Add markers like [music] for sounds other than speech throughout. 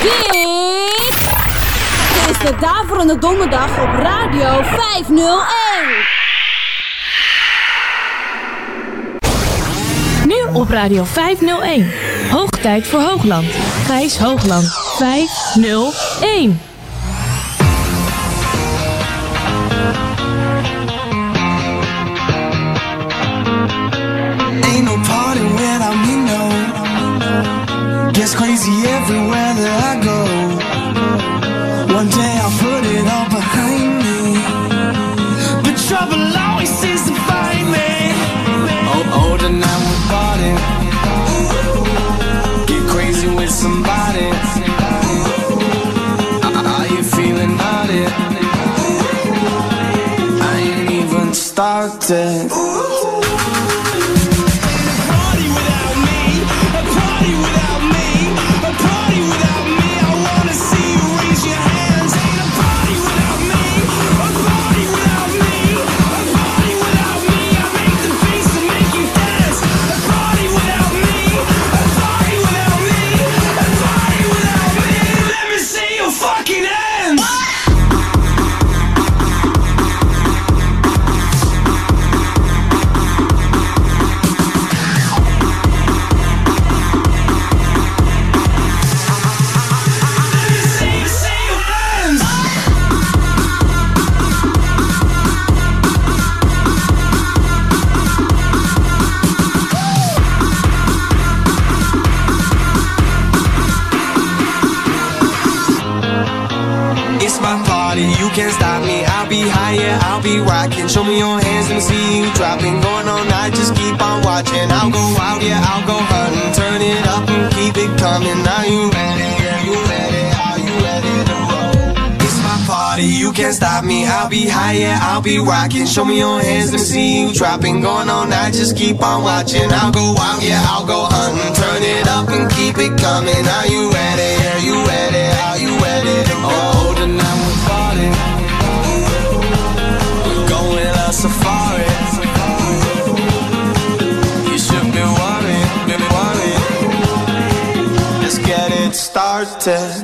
Dit is de Daverende Donderdag op Radio 501. Nu op Radio 501. Hoog tijd voor Hoogland. Gijs Hoogland 501. Gets crazy everywhere that I go. One day I'll put it all behind me. But trouble always seems to find me. Oh, older now we're party. Get crazy with somebody. Are you feeling naughty? I ain't even started. I'll be rocking. Show me your hands, let me see you dropping. Going all night, just keep on watching. I'll go out, yeah, I'll go hunting. Turn it up and keep it coming. Are you ready? Are you ready? Are you ready to roll? It's my party, you can't stop me. I'll be high, yeah, I'll be rocking. Show me your hands, let me see you dropping. Going all night, just keep on watching. I'll go out, yeah, I'll go hunting. Turn it up and keep it coming. Are you ready? doctor.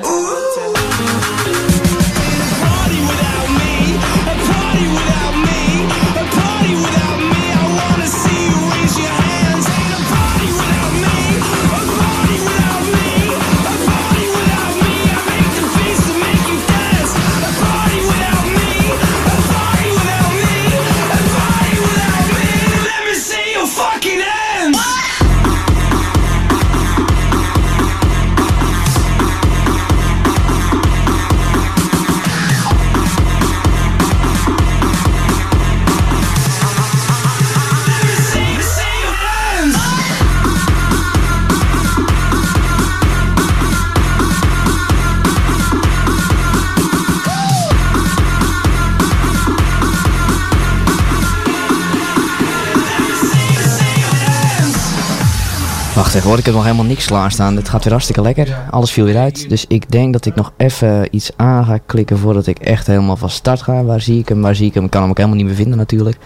Hoor, ik heb nog helemaal niks klaarstaan. Dit gaat weer hartstikke lekker. Alles viel weer uit. Dus ik denk dat ik nog even iets aan ga klikken voordat ik echt helemaal van start ga. Waar zie ik hem, waar zie ik hem? Ik kan hem ook helemaal niet meer vinden natuurlijk.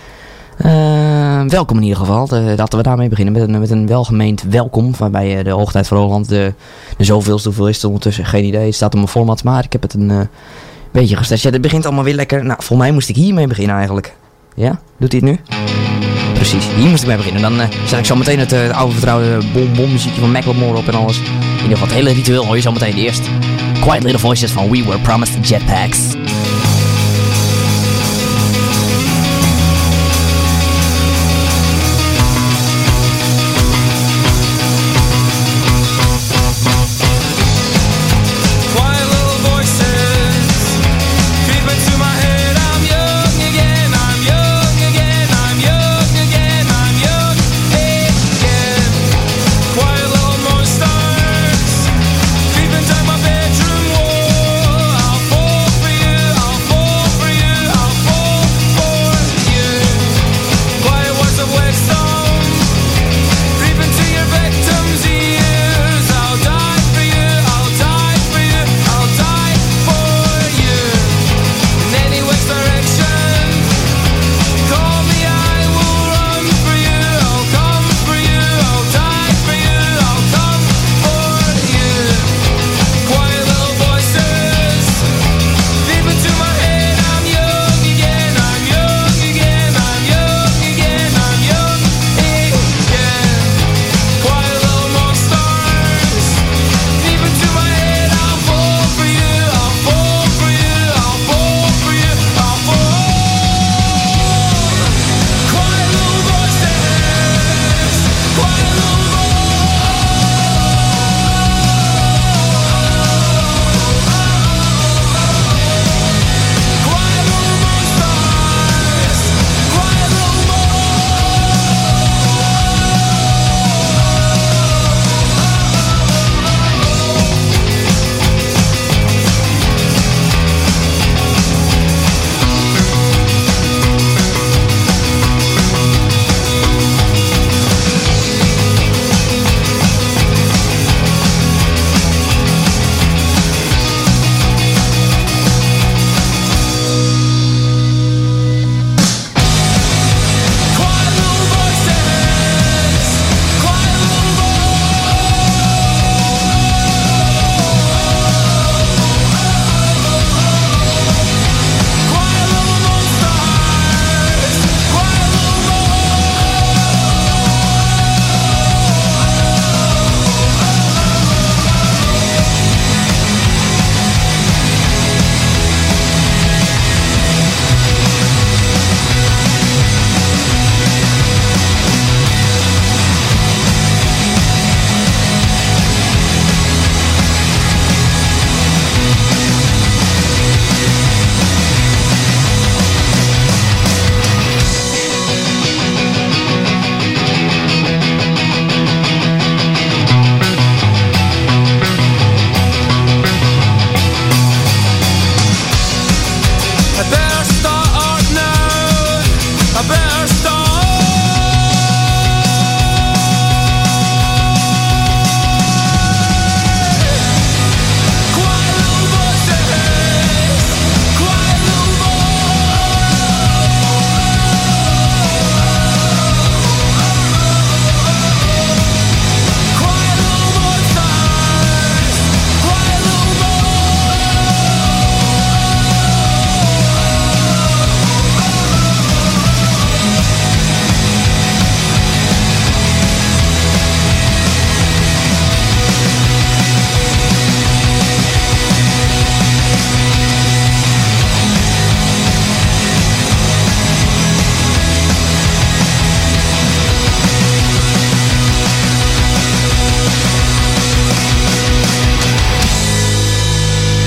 Eh, welkom in ieder geval. De, laten we daarmee beginnen met een, met een welgemeend welkom. Waarbij eh, de Hoogtijd voor Holland de, de zoveelste hoeveel is het ondertussen. Geen idee. Het staat op mijn format. Maar ik heb het een eh, beetje gestest. Ja, het begint allemaal weer lekker. Nou, volgens mij moest ik hiermee beginnen eigenlijk. Ja? Doet hij het nu? Precies, hier moest ik mee beginnen. Dan eh, zet ik zo meteen het eh, oude vertrouwde bom bom muziekje van Macklemore op en alles. In ieder geval het hele ritueel hoor je zo meteen eerst. Quiet Little Voices van We Were Promised Jetpacks.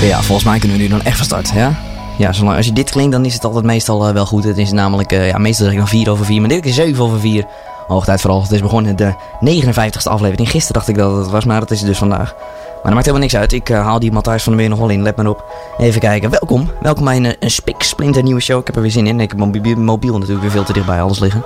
Ja, volgens mij kunnen we nu dan echt van start, ja? Ja, zolang, als je dit klinkt, dan is het altijd meestal eh, wel goed. Het is namelijk, eh, ja, meestal zeg ik dan 4 over 4, maar dit keer 7 over 4. Hoog tijd vooral. Het is begonnen de 59ste aflevering. Gisteren dacht ik dat het was, maar dat is het dus vandaag. Maar dat maakt helemaal niks uit. Ik eh, haal die Matthijs van der Weer nog wel in. Let maar op. Even kijken. Welkom. Welkom bij een, spik splinter nieuwe show. Ik heb er weer zin in. Ik heb mijn mobiel, natuurlijk weer veel te dicht bij alles liggen.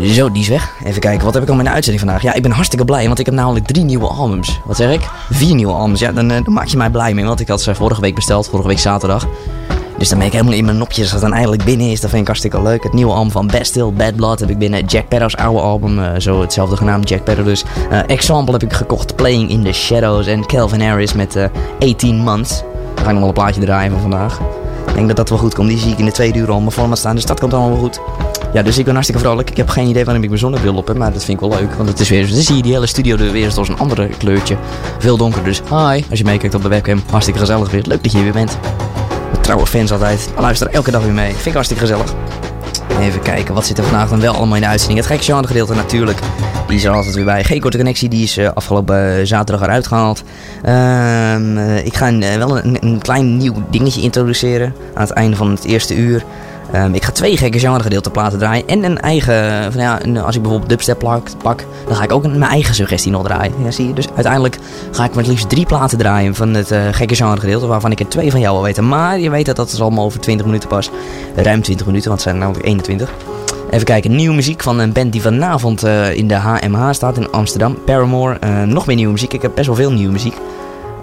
Zo, die is weg. Even kijken, wat heb ik al in de uitzending vandaag? Ja, ik ben hartstikke blij, want ik heb namelijk drie nieuwe albums. Wat zeg ik? Vier nieuwe albums. Ja, dan, eh, dan maak je mij blij mee, want ik had ze vorige week besteld, vorige week zaterdag. Dus dan ben ik helemaal in mijn nopjes als het dan eindelijk binnen is. Dat vind ik hartstikke leuk. Het nieuwe album van Bastille, Bad Blood heb ik binnen. Jack Perro's oude album, eh, zo hetzelfde genaamd, Jack Perro dus. Eh, Example heb ik gekocht, Playing in the Shadows. En Calvin Harris met eh 18 Months. Ga ik nog wel een plaatje draaien van vandaag. Ik denk dat dat wel goed komt. Die zie ik in de tweede uur al mijn format staan, dus dat komt allemaal wel goed. Ja, dus ik ben hartstikke vrolijk. Ik heb geen idee waarom ik mijn zonnebril op heb, maar dat vind ik wel leuk. Want het is weer, dan zie je die hele studio er weer door een andere kleurtje. Veel donker, dus hi. Als je meekijkt op de webcam, hartstikke gezellig weer. Leuk dat je hier weer bent. Trouwe fans altijd. Luisteren elke dag weer mee. Vind ik hartstikke gezellig. Even kijken, wat zit er vandaag dan wel allemaal in de uitzending? Het gekke gedeelte natuurlijk. Die is er altijd weer bij. Geen korte connectie, die is eh, afgelopen eh, zaterdag eruit gehaald. Ehm, eh, ik ga wel een, een klein nieuw dingetje introduceren aan het einde van het eerste uur. Ehm, ik ga twee gekke genre gedeelte platen draaien. En een eigen, van ja, als ik bijvoorbeeld dubstep pak, dan ga ik ook mijn eigen suggestie nog draaien. Ja, zie je? Dus uiteindelijk ga ik met liefst drie platen draaien van het eh, gekke genre gedeelte. Waarvan ik er twee van jou al weten. Maar je weet dat dat is allemaal over 20 minuten pas. Ruim 20 minuten, want het zijn namelijk 21. Even kijken, nieuwe muziek van een band die vanavond eh, in de HMH staat in Amsterdam. Paramore, eh, nog meer nieuwe muziek. Ik heb best wel veel nieuwe muziek.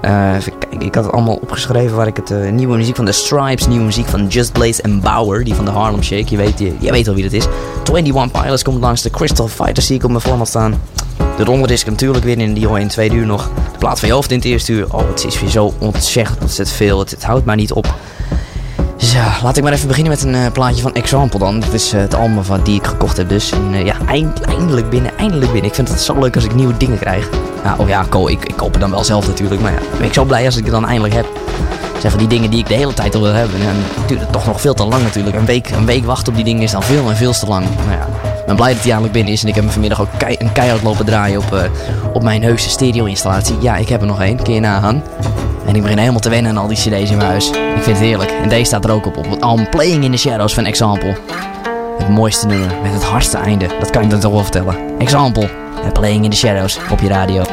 Eh, even kijken, ik had het allemaal opgeschreven waar ik het... eh, nieuwe muziek van The Stripes, nieuwe muziek van Just Blaze en Bauer, die van de Harlem Shake. Je weet, je, weet al wie dat is. 21 Pilots komt langs, de Crystal Fighter zie ik op mijn format staan. De donderdisc natuurlijk weer in, die hoor in tweede uur nog. De plaat van je hoofd in het eerste uur. Oh, het is weer zo ontzettend ontzettend veel. Het, het houdt maar niet op. Dus ja, laat ik maar even beginnen met een eh, plaatje van Example dan. Dat is eh, het album van die ik gekocht heb dus. En eh, ja, eind- eindelijk binnen, eindelijk binnen. Ik vind het zo leuk als ik nieuwe dingen krijg. Ja, oh ja, ik, ik koop het dan wel zelf natuurlijk. Maar ja, ben ik zo blij als ik het dan eindelijk heb. Zijn van die dingen die ik de hele tijd al wil hebben. En dan duurt het toch nog veel te lang natuurlijk. Een week, een week wachten op die dingen is dan veel en veel te lang. Nou ja, ben blij dat hij eindelijk binnen is. En ik heb hem vanmiddag ook kei, een keihard lopen draaien op, eh, op mijn heuse stereo installatie. Ja, ik heb er nog één. Kun je nagaan. En ik begin helemaal te wennen aan al die cd's in mijn huis. Ik vind het heerlijk. En deze staat er ook op. Op het Playing in the Shadows van Example. Het mooiste nummer met het hardste einde. Dat kan ik dan toch wel vertellen. Example. En Playing in the Shadows op je radio.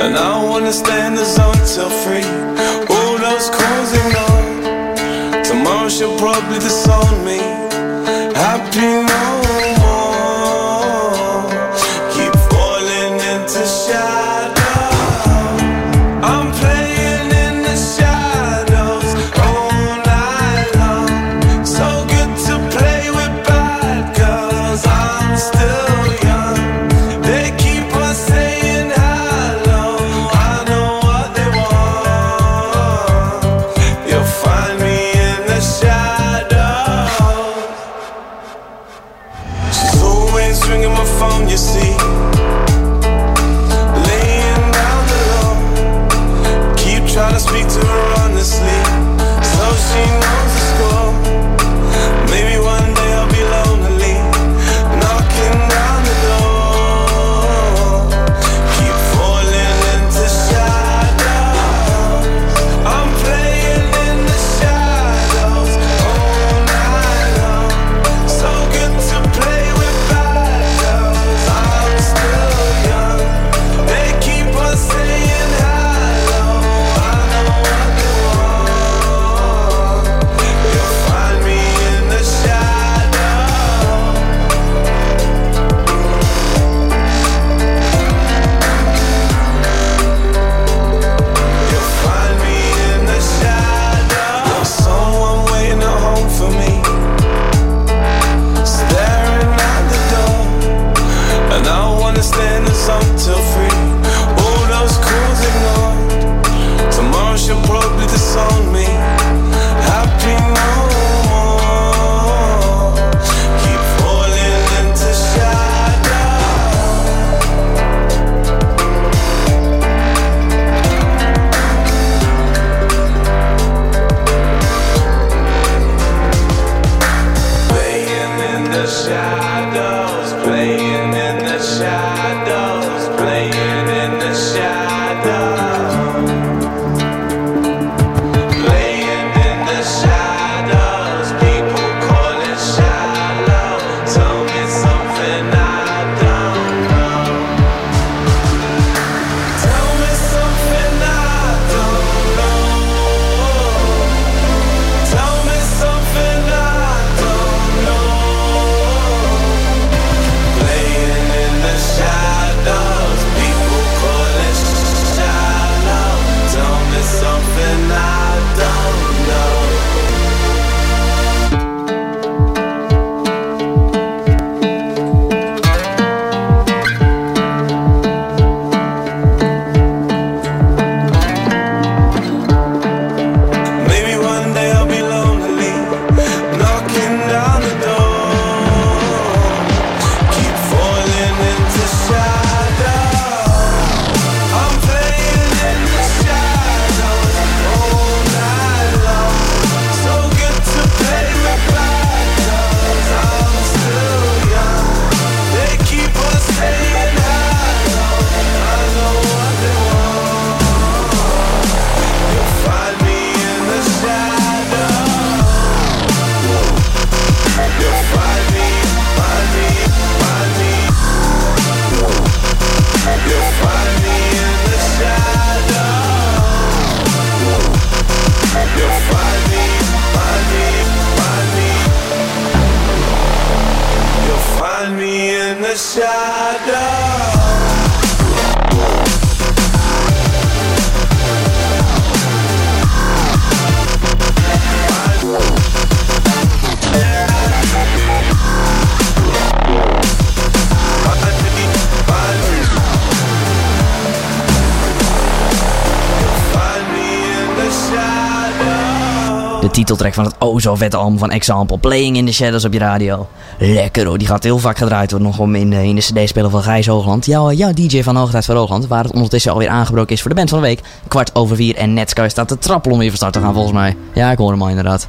And I the zone till three. She'll probably disown me. Happy no De titeltrack van het oh zo vette van Example. Playing in the Shadows op je radio. Lekker hoor, die gaat heel vaak gedraaid worden nog om in, de- in de cd-speler van Gijs Hoogland. Jouw, jouw DJ van Hoogtijd van Hoogland. Waar het ondertussen alweer aangebroken is voor de band van de week. Kwart over vier en Netsky staat te trappelen om weer van start te gaan volgens mij. Ja, ik hoor hem al inderdaad.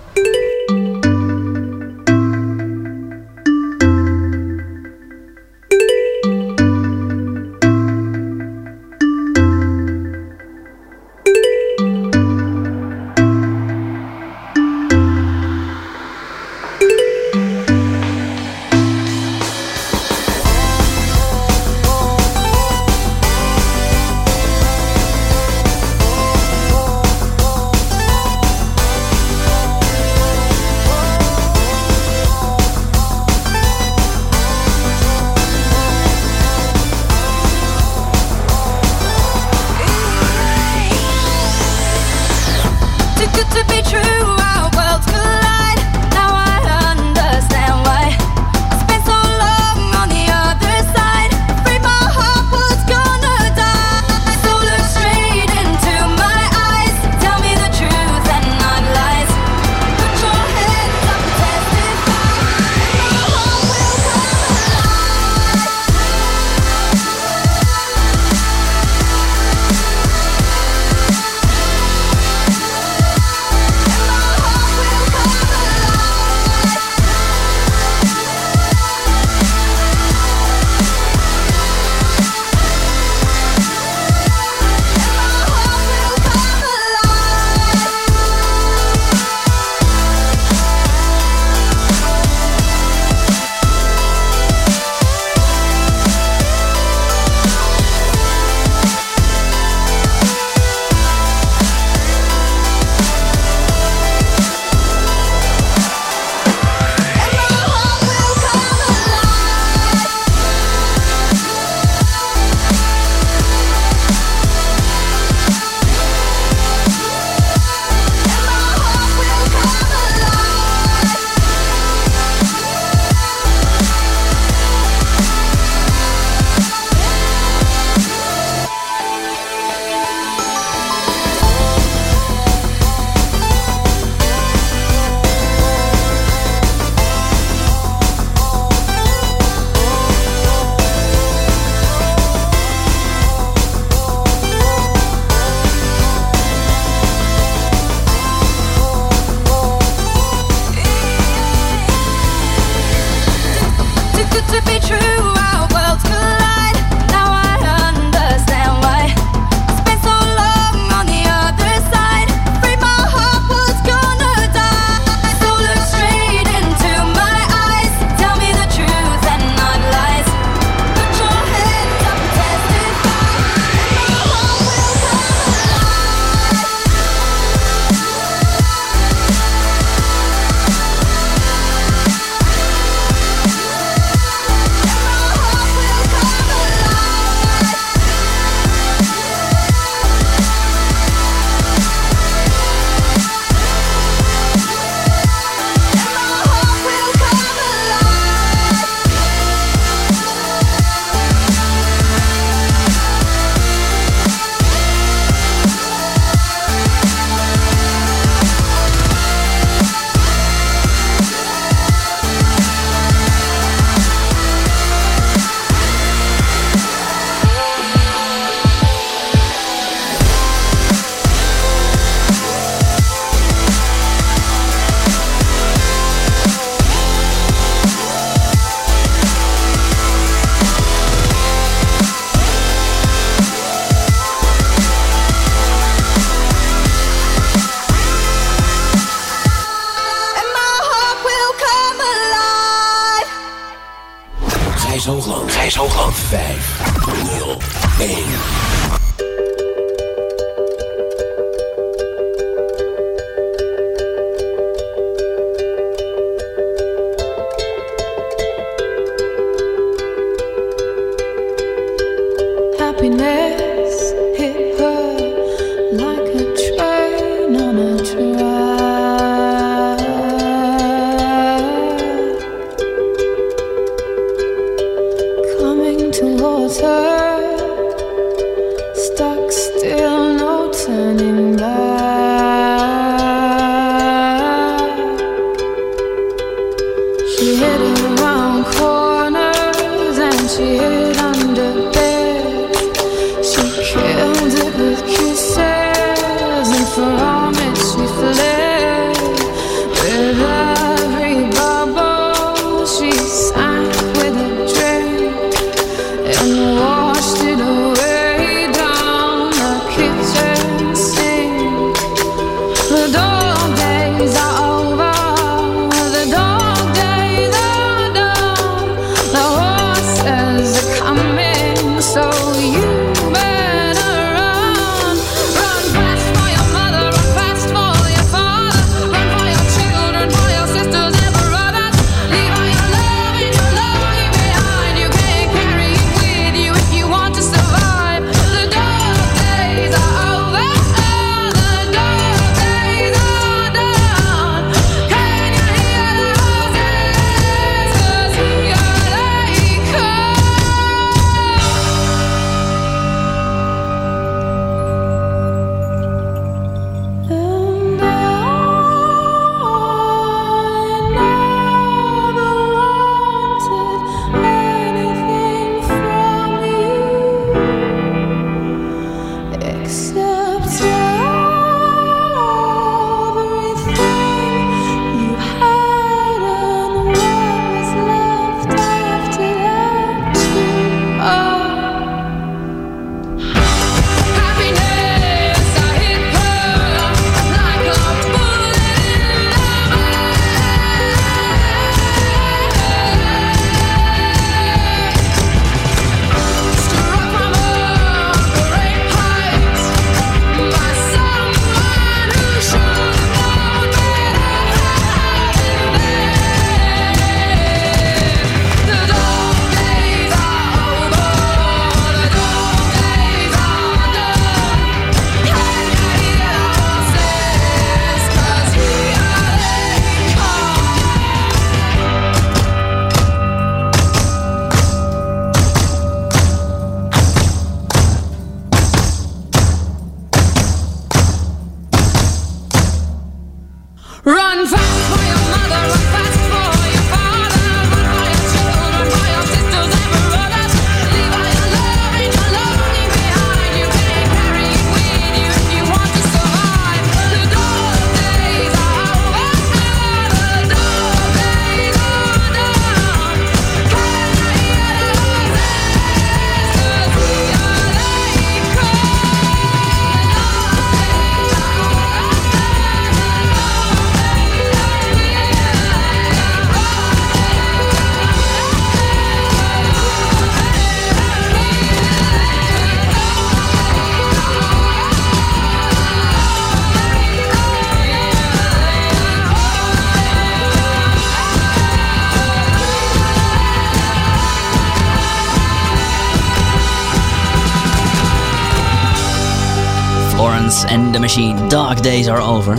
Dark Days Are Over.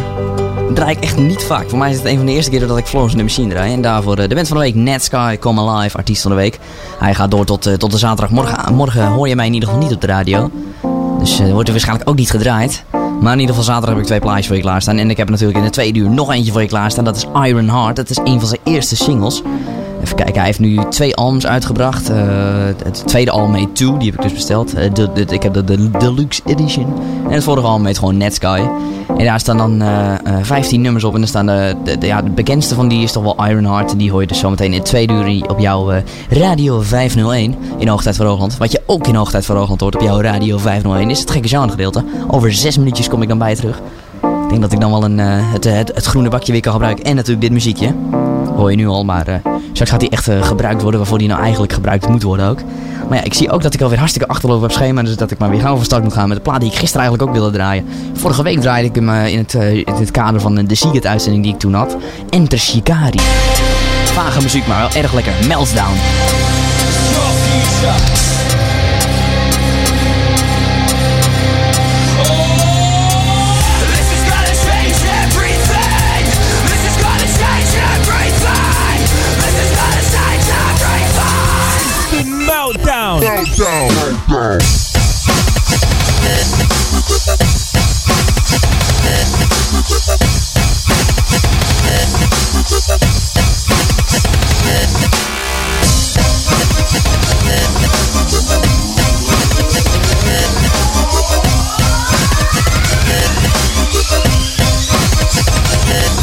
Draai ik echt niet vaak. Voor mij is het een van de eerste keren dat ik Florence and the Machine draai. En daarvoor eh, de band van de week, Ned Sky, Come Alive, artiest van de week. Hij gaat door tot, eh, tot de zaterdag. Morgen, morgen hoor je mij in ieder geval niet op de radio. Dus eh, wordt er waarschijnlijk ook niet gedraaid. Maar in ieder geval zaterdag heb ik twee plaatjes voor je klaarstaan. En ik heb natuurlijk in de tweede uur nog eentje voor je klaarstaan. Dat is Iron Heart. Dat is een van zijn eerste singles. Even kijken, hij heeft nu twee albums uitgebracht. Eh, het tweede album heet Two, die heb ik dus besteld. Eh, ik heb de, de Deluxe Edition. En het vorige album heet gewoon Net Sky. En daar staan dan eh, eh, 15 nummers op. En er staan de, ja, de bekendste van die is toch wel Iron Heart. En die hoor je dus zometeen in tweede uur op jouw Radio 501 in Hoogtijd voor Hoogland. Wat je ook in Hoogtijd voor Hoogland hoort op jouw Radio 501 is het gekke gedeelte. Over zes minuutjes kom ik dan bij je terug. Ik denk dat ik dan wel een, het, het, groene bakje weer kan gebruiken. En natuurlijk dit muziekje. Hoor je nu al, maar straks gaat hij echt eh, gebruikt worden waarvoor hij nou eigenlijk gebruikt moet worden ook. Maar ja, ik zie ook dat ik alweer hartstikke achterloop op schema. Dus dat ik maar weer gauw van start moet gaan met de plaat die ik gisteren eigenlijk ook wilde draaien. Vorige week draaide ik hem eh, in, het, eh, in het kader van de Seagate uitzending die ik toen had. Enter Shikari. Vage muziek, maar wel erg lekker. Meltdown. Meltdown.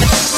Fuck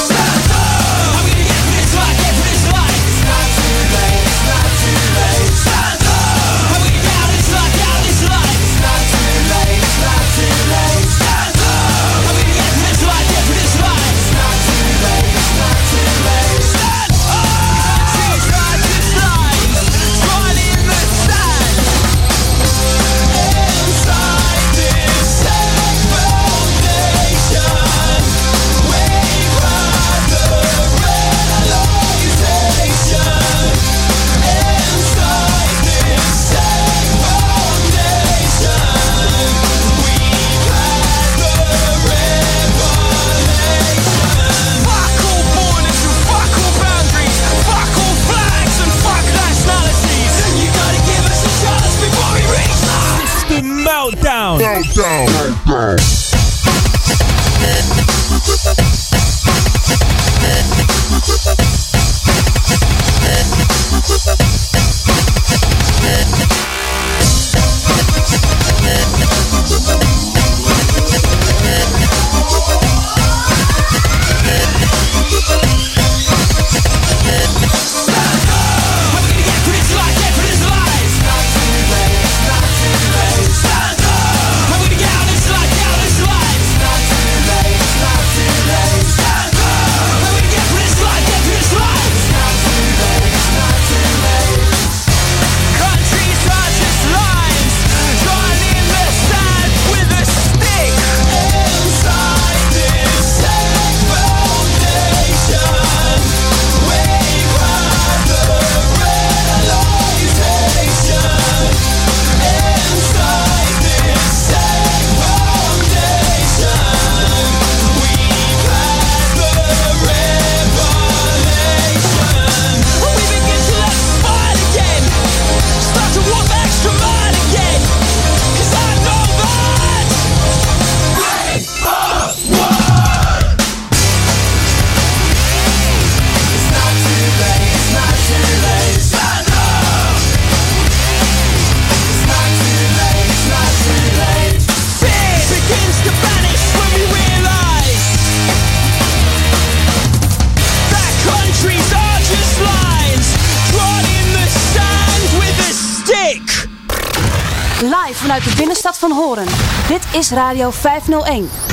Meltdown. Countries Radio 501.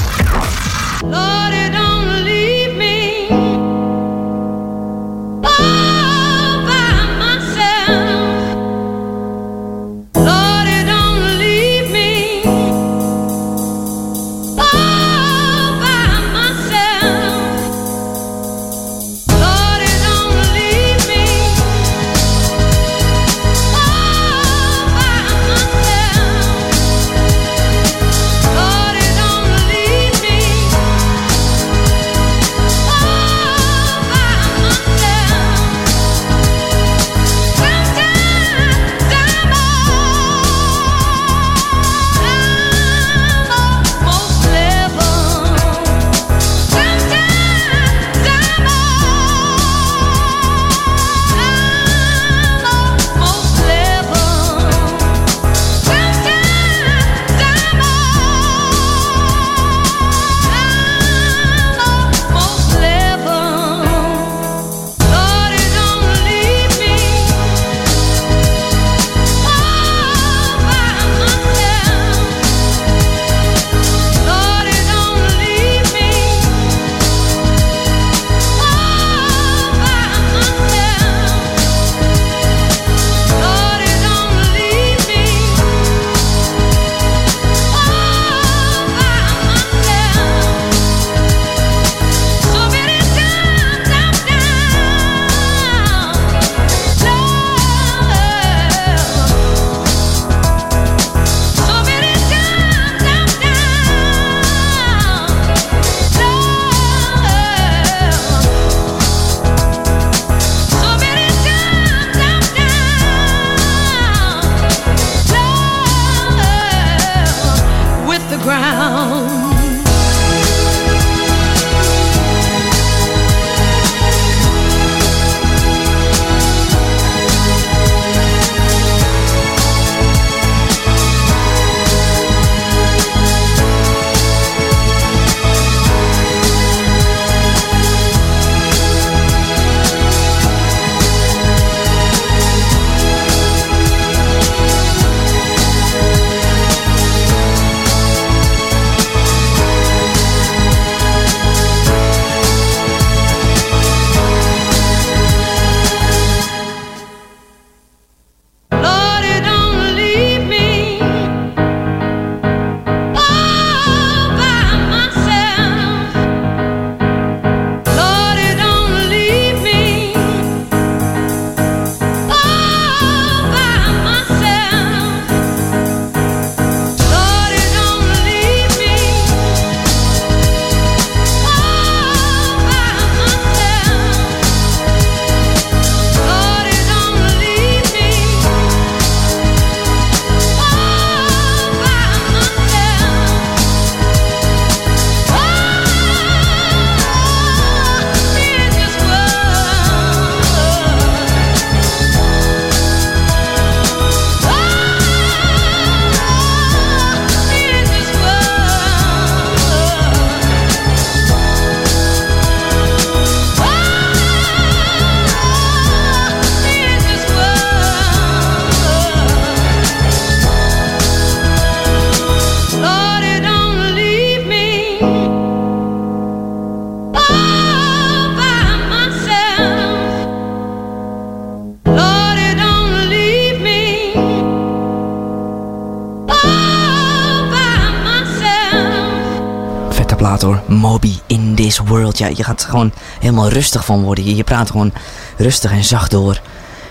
Ja, je gaat gewoon helemaal rustig van worden. Je, je praat gewoon rustig en zacht door.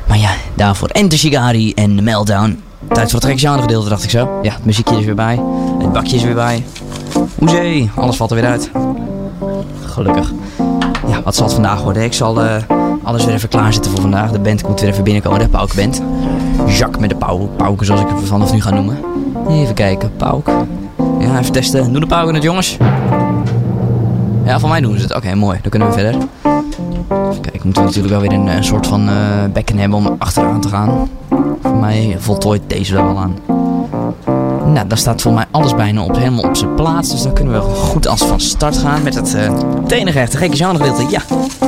Maar ja, daarvoor Enter Shigari en Meltdown. Tijd voor het genre gedeelte, dacht ik zo. Ja, het muziekje is weer bij. Het bakje is weer bij. Hoezee, alles valt er weer uit. Gelukkig. Ja, wat zal het vandaag worden? Ik zal eh, alles weer even klaarzetten voor vandaag. De band moet weer even binnenkomen, de Pauke Band. Jacques met de Pauke zoals ik het vanaf nu ga noemen. Even kijken, Pauk. Ja, even testen. Doen de Pauken het, jongens? Ja, voor mij doen ze het. Oké, mooi. Dan kunnen we verder. Kijken, moeten we natuurlijk wel weer een, een soort van eh, bekken hebben om achteraan te gaan. Voor mij voltooit deze er wel aan. Nou, daar staat voor mij alles bijna op, helemaal op zijn plaats. Dus dan kunnen we goed als van start gaan met het uh, het enige echte gekke genre gedeelte. Ja,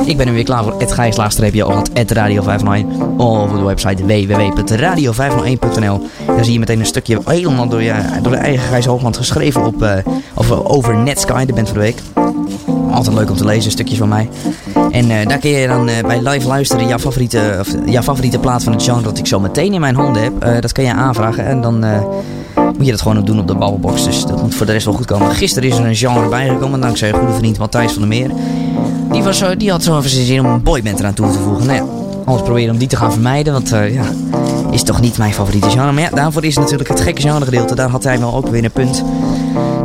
ik ben nu weer klaar voor het gijslaagstreepje of het radio 501 of op de website www.radio501.nl. Daar zie je meteen een stukje helemaal door, je, door de eigen Gijs Hoogland geschreven op, uh, of, over Netsky, de band van de week. Altijd leuk om te lezen, stukjes van mij. En uh, daar kun je dan uh, bij live luisteren jouw favoriete, of, jouw favoriete plaat van het genre dat ik zo meteen in mijn handen heb. Uh, dat kan je aanvragen en dan moet je dat gewoon doen op de babbelbox. Dus dat moet voor de rest wel goed komen. Gisteren is er een genre bijgekomen dankzij een goede vriend Matthijs van der Meer. Die, was zo, die had zo even zin om een boyband eraan toe te voegen. Nou ja, anders proberen om die te gaan vermijden, want ja, is toch niet mijn favoriete genre. Maar ja, daarvoor is natuurlijk het gekke genre gedeelte. Daar had hij wel ook weer een punt.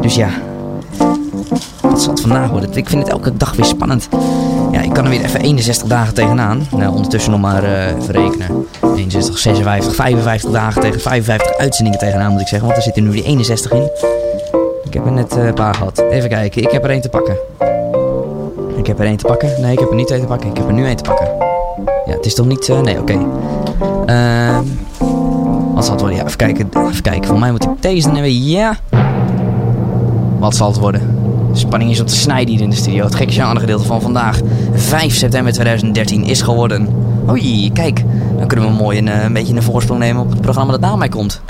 Dus ja, wat zal het vandaag worden? Ik vind het elke dag weer spannend. Ja, ik kan er weer even 61 dagen tegenaan. Nou, ondertussen nog maar uh, rekenen. 61, 56, 55 dagen tegen 55 uitzendingen tegenaan moet ik zeggen. Want er zitten nu die 61 in. Ik heb er net uh, een paar gehad. Even kijken, ik heb er één te pakken. Ik heb er één te pakken. Nee, ik heb er niet één te pakken. Ik heb er nu één te pakken. Ja, het is toch niet... Uh, nee, oké. Ehm, wat zal het worden? Ja, even kijken. Even kijken. Voor mij moet ik deze nemen. Ja. Wat zal het worden? De spanning is op te snijden hier in de studio. Het gekke gedeelte van vandaag, 5 september 2013, is geworden... Oei, kijk. Dan kunnen we mooi een, een beetje een voorsprong nemen op het programma dat na mij komt.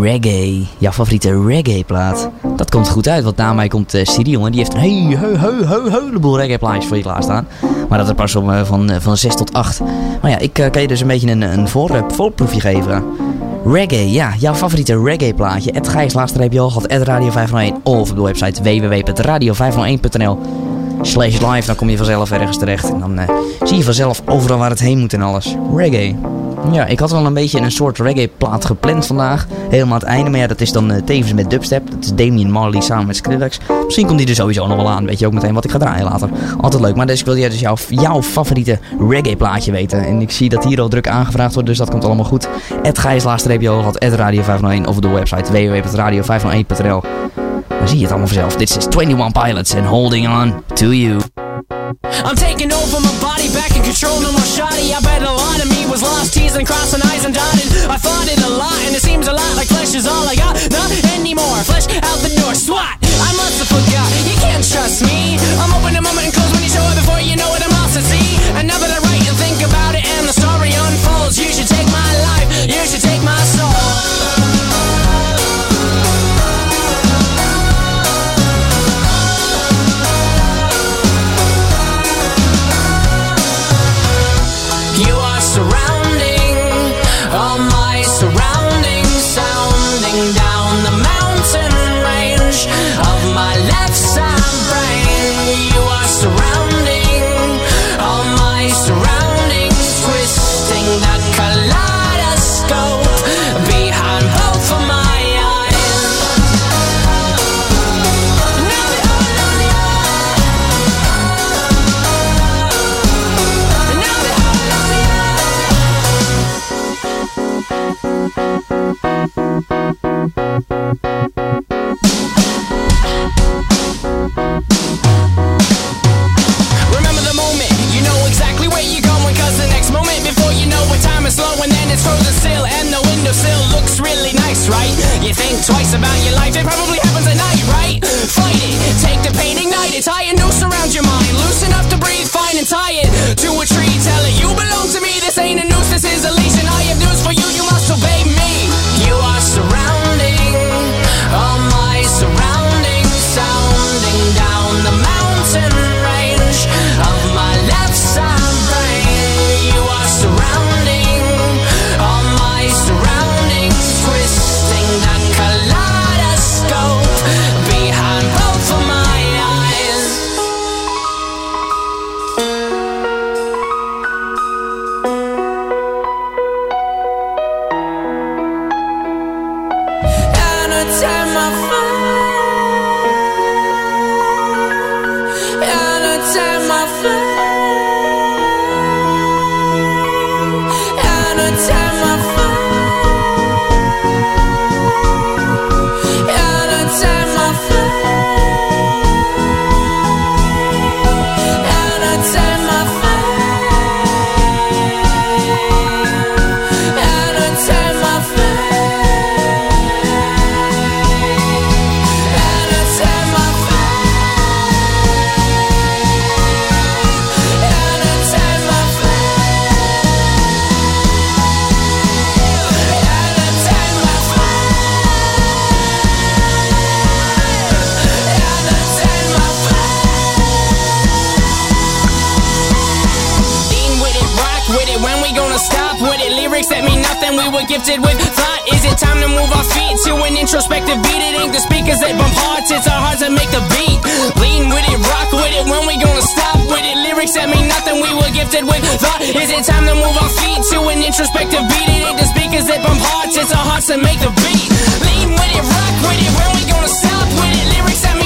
Reggae. Jouw favoriete reggae plaat. Dat komt goed uit, want na mij komt uh. Die heeft een hele, hele, hele, heleboel reggae plaatjes voor je klaarstaan. Maar dat is pas om, uh, van, van 6 tot 8. Maar ja, ik kan je dus een beetje een, een voor, voorproefje geven. Reggae, ja, jouw favoriete reggae plaatje. Het Gijs laagstreepje had het Radio 501 of op de website www.radio501.nl slash live. Dan kom je vanzelf ergens terecht. En dan uh, zie je vanzelf overal waar het heen moet en alles. Reggae. Ja, ik had wel een beetje een soort reggae plaat gepland vandaag. Helemaal het einde. Maar ja, dat is dan uh, tevens met dubstep. Dat is Damien Marley samen met Skrillex. Misschien komt die er sowieso nog wel aan. Weet je ook meteen wat ik ga draaien later. Altijd leuk. Maar dus ik wil jij dus jouw, jouw favoriete reggae plaatje weten. En ik zie dat hier al druk aangevraagd wordt. Dus dat komt allemaal goed. Het Gijs had Radio 501 of de website www.radio501.nl Dan zie je het allemaal vanzelf. Dit is 21 Pilots and Holding On To You. I'm taking over my body, back in control, no more shoddy. I bet a lot of me was lost, teasing, crossing eyes and dotted. I fought it a lot, and it seems a lot like flesh is all I got. Not anymore, flesh out the door, swat. I must have forgot, you can't trust me. I'm open a moment and close when you show up before you know it, I'm lost to sea. And now that I write and think about it, and the story unfolds, you should take my life, you should take think twice about your life, it probably happens at night, right? Fight it, take the pain, ignite it. Tie a noose around your mind, loose enough to breathe fine And tie it. To a tree, tell it you belong to me. This ain't a noose, this is a leash gifted with thought. Is it time to move our feet to an introspective beat? It ain't the speakers that bump hearts, it's our hearts that make the beat. Lean with it, rock with it. When we gonna stop with it? Lyrics that mean nothing. We were gifted with thought. Is it time to move our feet to an introspective beat? It ain't the speakers that bump hearts, it's our hearts that make the beat. Lean with it, rock with it. When we gonna stop with it? Lyrics that mean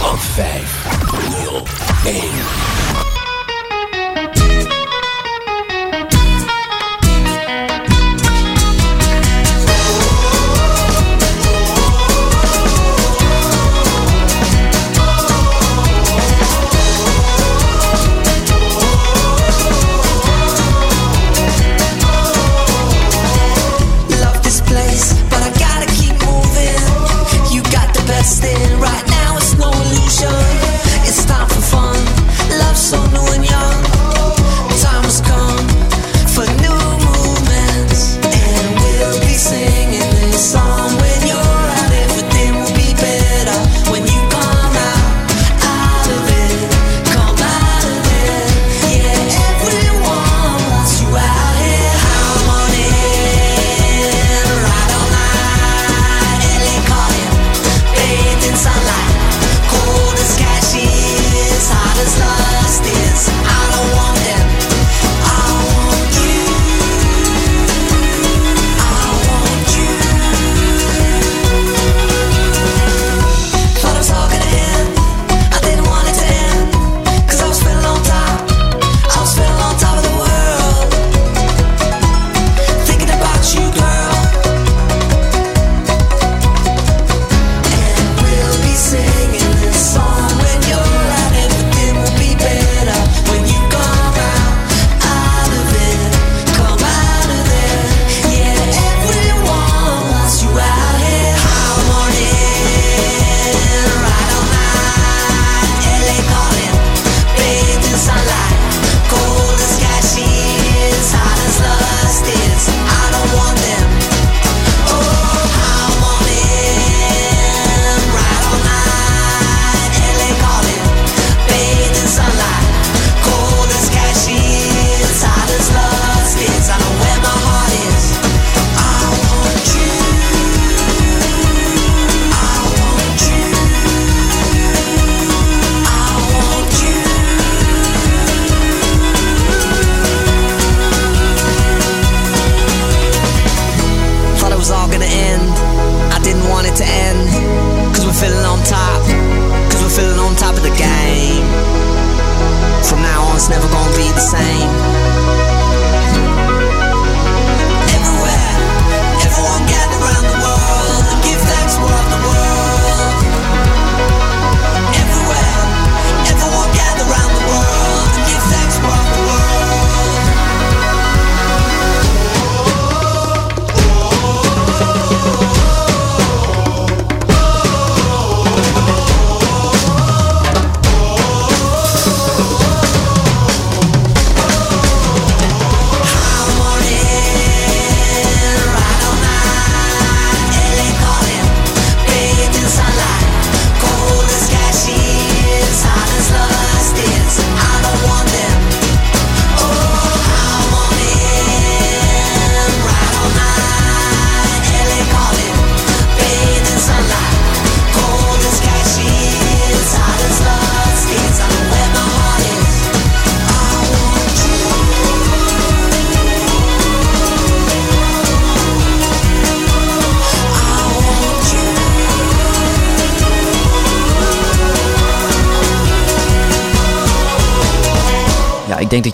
Hoogland. 5, 0, 1.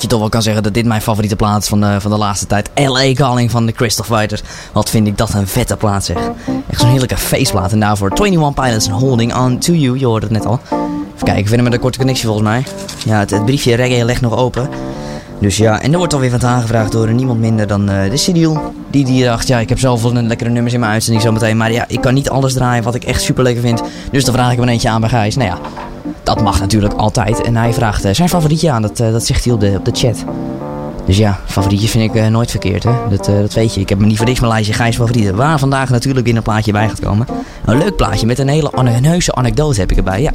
Je toch wel kan zeggen dat dit mijn favoriete plaat is van de, van de laatste tijd. LA Calling van de Crystal Fighters. Wat vind ik dat een vette plaat zeg. Echt zo'n heerlijke feestplaat. En daarvoor 21 Pilots Holding On To You. Je hoorde het net al. Even kijken, vinden we een korte connectie volgens mij. Ja, het, briefje reggae ligt nog open. Dus ja, en er wordt alweer wat aangevraagd door niemand minder dan eh, de Cyril. Die, die dacht, ja, ik heb zoveel lekkere nummers in mijn uitzending zometeen. Maar ja, ik kan niet alles draaien wat ik echt super lekker vind. Dus dan vraag ik hem een eentje aan bij Gijs. Nou ja, dat mag natuurlijk altijd. En hij vraagt eh, zijn favorietje aan. Dat, eh, dat zegt hij op de, chat. Dus ja, favorietjes vind ik eh, nooit verkeerd, hè. Dat, dat weet je. Ik heb me niet voor niks mijn lijstje Gijs favorieten. Waar vandaag natuurlijk weer een plaatje bij gaat komen. Een leuk plaatje met een hele heuse anekdote heb ik erbij. Ja,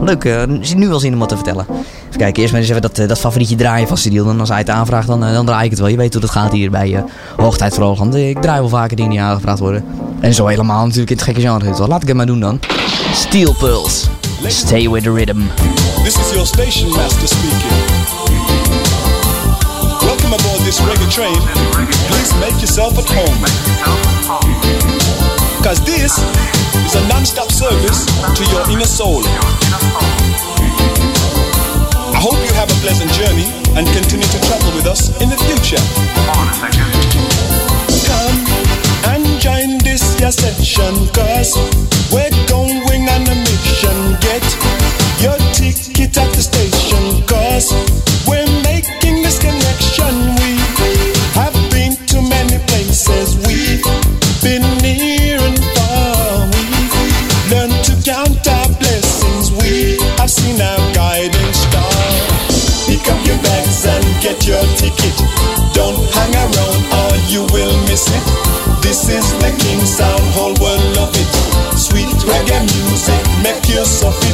leuk. zie nu wel zin om wat te vertellen. Even kijken, eerst maar eens even dat, dat favorietje draaien van Cyril. En als hij het aanvraagt, dan, dan draai ik het wel. Je weet hoe dat gaat hier bij eh Hoogtijd Hoogland. Ik draai wel vaker dingen die aangevraagd worden. En zo helemaal natuurlijk in het gekke genre. Laat ik het maar doen dan. Steel Pulse. Stay with the rhythm. This is your station master speaking. Welcome aboard this reggae train. Please make yourself at home. Cause this is a non-stop service to your inner soul. I hope you have a pleasant journey and continue to travel with us in the future. Come and join this session, cause we're going on a mission. Get your ticket at the station, cause we're making this connection. We make you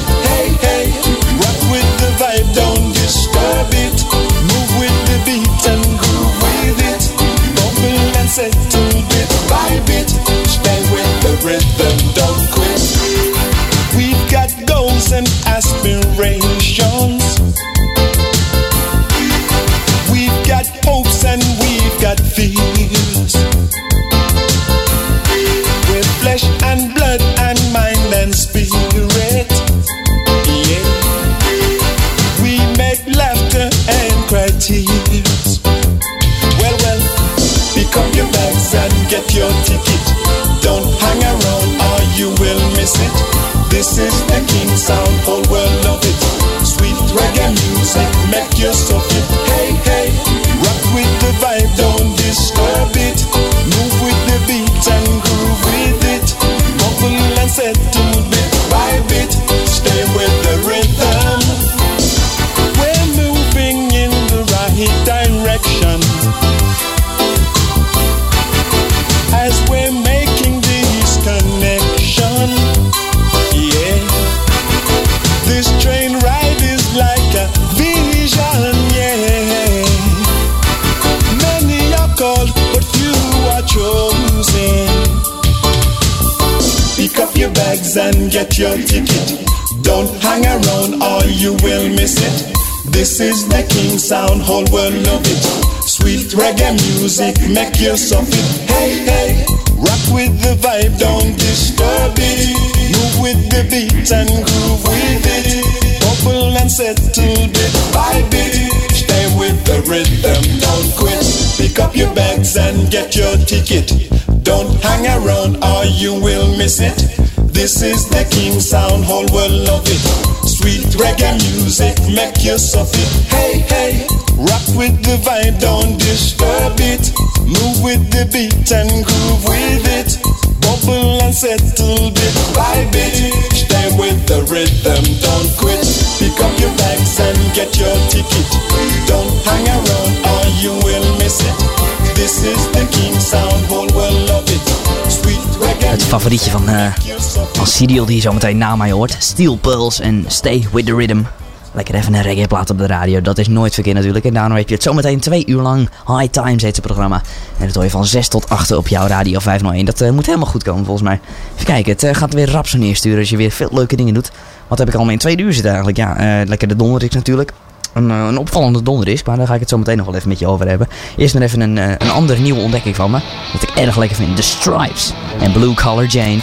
Sound, whole world love it. Sweet reggae music, make you soft it. Hey, hey, rock with the vibe, don't disturb it. Move with the beat and groove with it. Bubble and settle bit by bit. Stay with the rhythm, don't quit. Pick up your bags and get your ticket. Don't hang around or you will miss it. This is the King Sound, whole world love it. Sweet reggae music, make you it. Hey, hey, rock with the vibe, don't disturb it. Move with the beat and groove with it. Bubble and settle bit by bit. Stay with the rhythm, don't quit. Pick up your bags and get your ticket. Don't hang around or you will miss it. This is the King Sound, whole world love Favorietje van, eh van die je zo meteen na mij hoort. Steel Pulse en Stay With The Rhythm. Lekker even een reggae plaat op de radio. Dat is nooit verkeerd natuurlijk. En daarom heb je het zometeen twee uur lang High Times heet het programma. En dat hoor je van 6 tot 8 op jouw radio 501. Dat eh, moet helemaal goed komen volgens mij. Even kijken, het eh, gaat weer rap zo neersturen als je weer veel leuke dingen doet. Wat heb ik allemaal in twee uur zitten eigenlijk? Ja, lekker de donderdag natuurlijk. Een, eh, een opvallende donderdag, maar daar ga ik het zo meteen nog wel even met je over hebben. Eerst maar even een, eh, een andere nieuwe ontdekking van me. Wat ik erg lekker vind. The Stripes en Blue Collar Jane.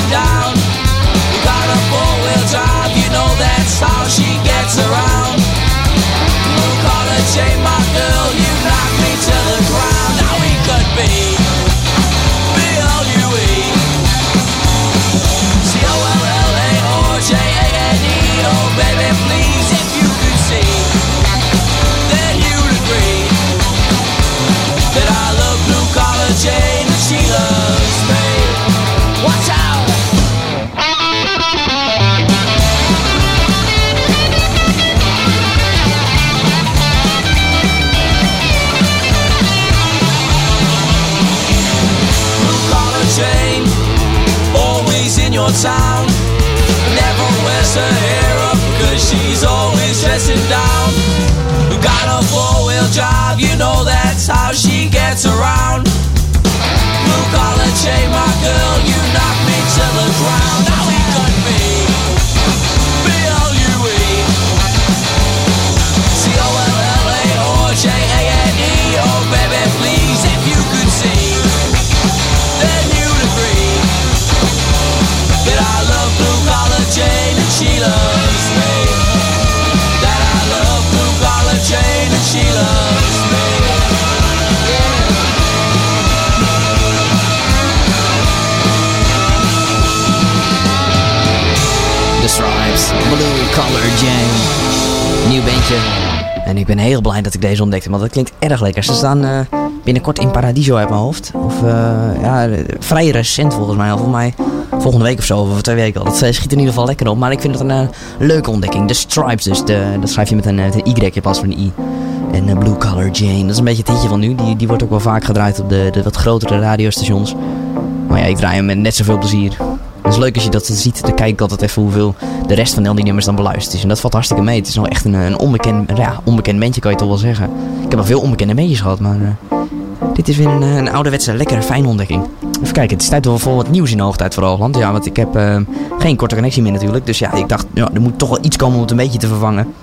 Dressing down. Got a four-wheel drive, you know that's how she gets around. Blue collar chain, heel blij dat ik deze ontdekte, want dat klinkt erg lekker. Ze staan eh, binnenkort in Paradiso uit mijn hoofd. Of eh, ja, vrij recent volgens mij. Volgens mij volgende week of zo, of twee weken al. Dat eh, schiet in ieder geval lekker op. Maar ik vind het een leuke ontdekking. The Stripes dus. De, dat schrijf je met een, met een Y in plaats van een I. En Blue Collar Jane. Dat is een beetje het hitje van nu. Die, die wordt ook wel vaak gedraaid op de, de wat grotere radiostations. Maar ja, ik draai hem met net zoveel plezier. Het is leuk als je dat ziet. Dan kijk ik altijd even hoeveel de rest van al die nummers dan beluisterd is. En dat valt hartstikke mee. Het is nog echt een, een onbekend, ja, onbekend bandje kan je toch wel zeggen. Ik heb al veel onbekende bandjes gehad, maar eh, dit is weer een, eh, een ouderwetse, lekkere, fijne ontdekking. Even kijken, het is tijd wel voor wat nieuws in de hoogtijd voor Hoogland. Ja, want ik heb eh, geen korte connectie meer natuurlijk. Dus ja, ik dacht, ja, er moet toch wel iets komen om het een beetje te vervangen.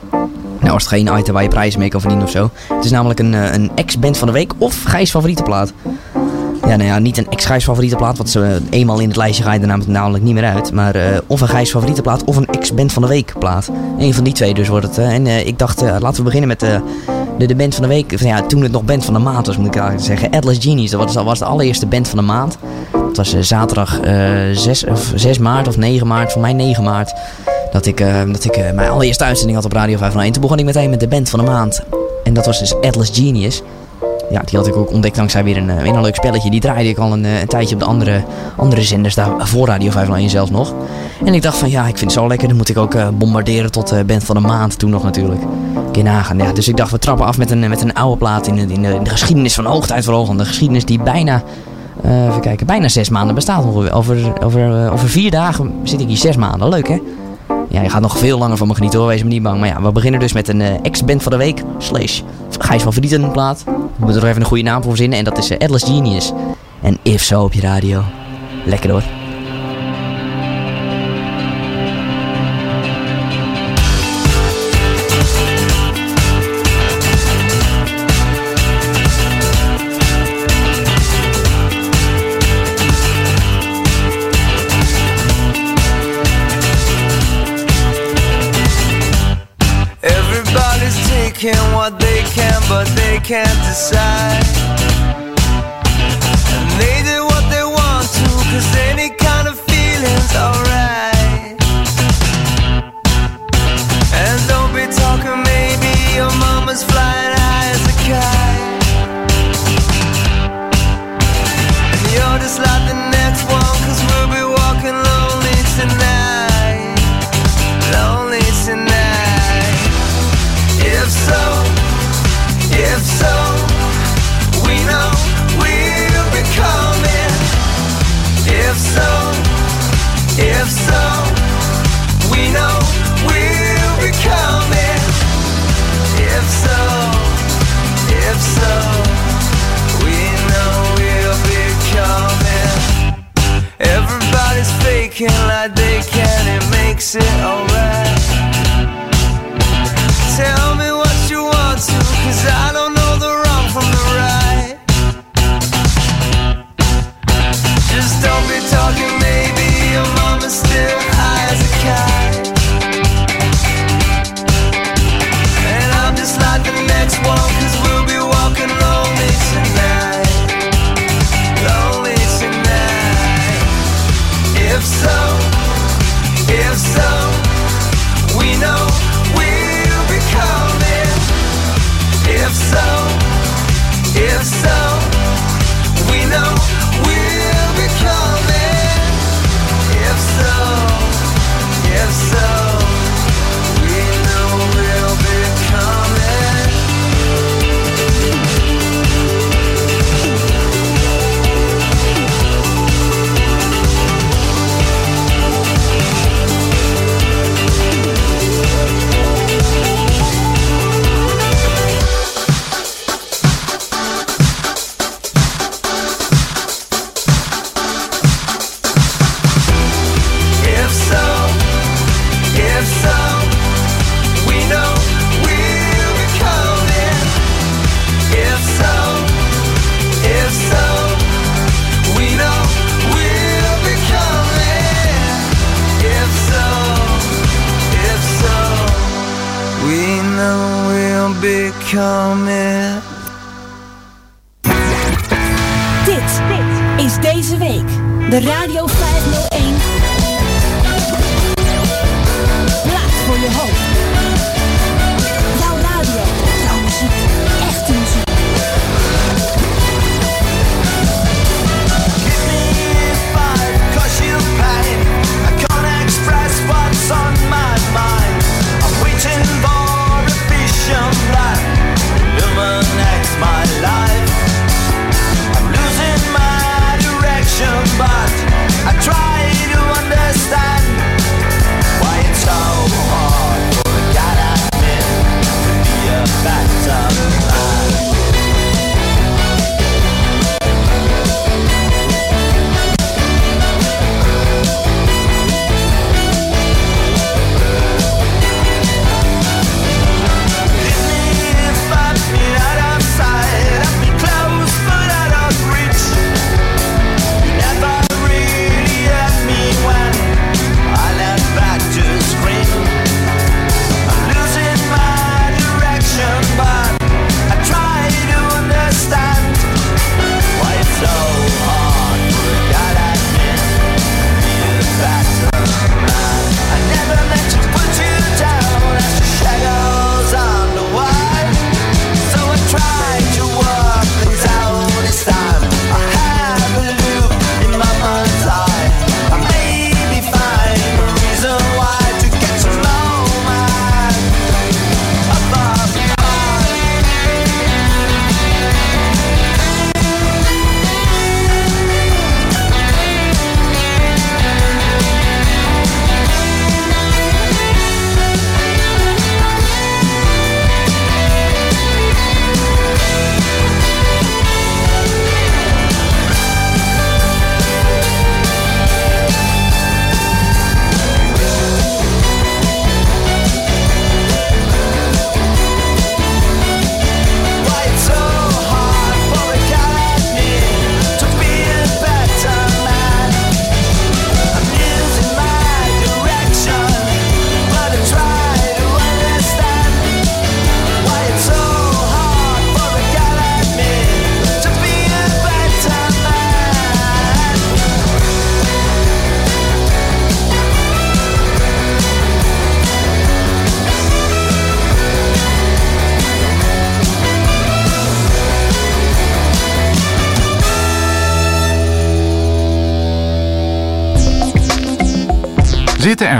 Nou, als het geen item waar je prijzen mee kan verdienen of zo. Het is namelijk een, een ex-band van de week of Gijs favoriete plaat. Ja, nou ja, niet een ex-Gijs favoriete plaat, want ze eh, eenmaal in het lijstje ga je er namelijk, niet meer uit. Maar eh, of een Gijs favoriete plaat of een ex-band van de week plaat. Eén van die twee dus wordt het. eh. en ik dacht, laten we beginnen met de, de band van de week. Of, nou ja, toen het nog band van de maand was, moet ik eigenlijk zeggen. Atlas Genius, dat was, was de allereerste band van de maand. Het was zaterdag eh 6, of 6 maart of 9 maart, voor mij 9 maart. Dat ik, dat ik mijn allereerste uitzending had op Radio 501. Toen begon ik meteen met de band van de maand. En dat was dus Atlas Genius. Ja, die had ik ook ontdekt dankzij weer een, eh, weer een leuk spelletje. Die draaide ik al een, eh, een tijdje op de andere, andere zenders, daar voor Radio 501 zelfs nog. En ik dacht van ja, ik vind het zo lekker. Dan moet ik ook eh, bombarderen tot eh band van de maand toen nog natuurlijk. Kun je nagaan. Ja, dus ik dacht we trappen af met een, eh, met een oude plaat in de, in de, de geschiedenis van Hoogtijd voor Hoogland. De geschiedenis die bijna, eh, even kijken, bijna zes maanden bestaat ongeveer. Over, over, eh, over vier dagen zit ik hier zes maanden. Leuk hè? Ja, je gaat nog veel langer van me genieten hoor, wees me niet bang. Maar ja, we beginnen dus met een eh, ex-band van de week. Slash Gijs van Vrieten plaat. We moeten er even een goede naam voor verzinnen. En dat is eh, Atlas Genius. En If So op je radio. Lekker hoor. Can't decide.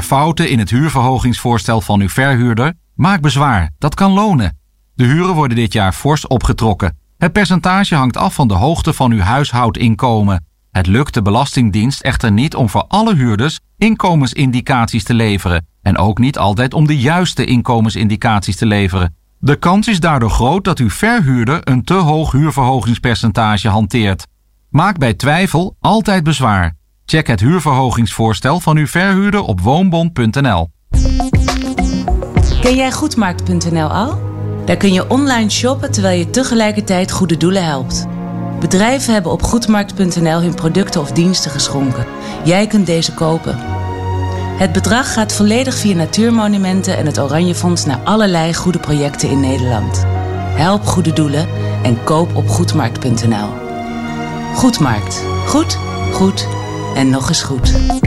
Fouten in het huurverhogingsvoorstel van uw verhuurder? Maak bezwaar, dat kan lonen. De huren worden dit jaar fors opgetrokken. Het percentage hangt af van de hoogte van uw huishoudinkomen. Het lukt de Belastingdienst echter niet om voor alle huurders inkomensindicaties te leveren en ook niet altijd om de juiste inkomensindicaties te leveren. De kans is daardoor groot dat uw verhuurder een te hoog huurverhogingspercentage hanteert. Maak bij twijfel altijd bezwaar. Check het huurverhogingsvoorstel van uw verhuurder op woonbond.nl. Ken jij Goedmarkt.nl al? Daar kun je online shoppen terwijl je tegelijkertijd goede doelen helpt. Bedrijven hebben op Goedmarkt.nl hun producten of diensten geschonken. Jij kunt deze kopen. Het bedrag gaat volledig via Natuurmonumenten en het Oranje Fonds naar allerlei goede projecten in Nederland. Help goede doelen en koop op Goedmarkt.nl. Goedmarkt. Goed, goed en nog eens goed.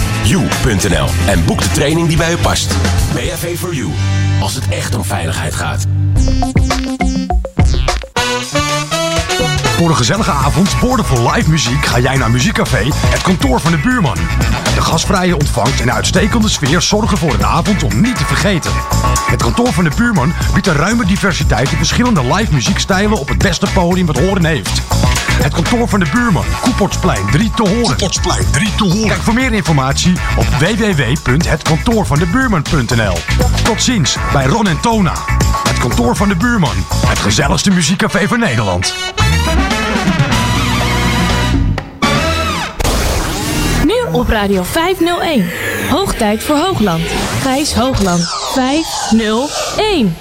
www.bav-4-u.nl en boek de training die bij u past. BHV for You, als het echt om veiligheid gaat. Voor een gezellige avond, boordevol live muziek, ga jij naar Muziekcafé, het kantoor van de buurman. De gastvrije ontvangst en uitstekende sfeer zorgen voor een avond om niet te vergeten. Het kantoor van de buurman biedt een ruime diversiteit in verschillende live muziekstijlen op het beste podium wat horen heeft. Het kantoor van de buurman. Koeportsplein 3 te horen. Koeportsplein 3 te horen. Kijk voor meer informatie op www.hetkantoorvandebuurman.nl Tot ziens bij Ron en Tona. Het kantoor van de buurman. Het gezelligste muziekcafé van Nederland. Nu op Radio 501. Hoog tijd voor Hoogland. Gijs Hoogland 501.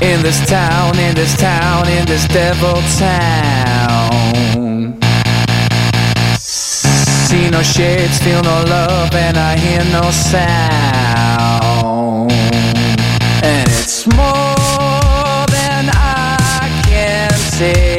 In this town, in this town, in this devil town. No shapes, feel no love, and I hear no sound. And it's more than I can say.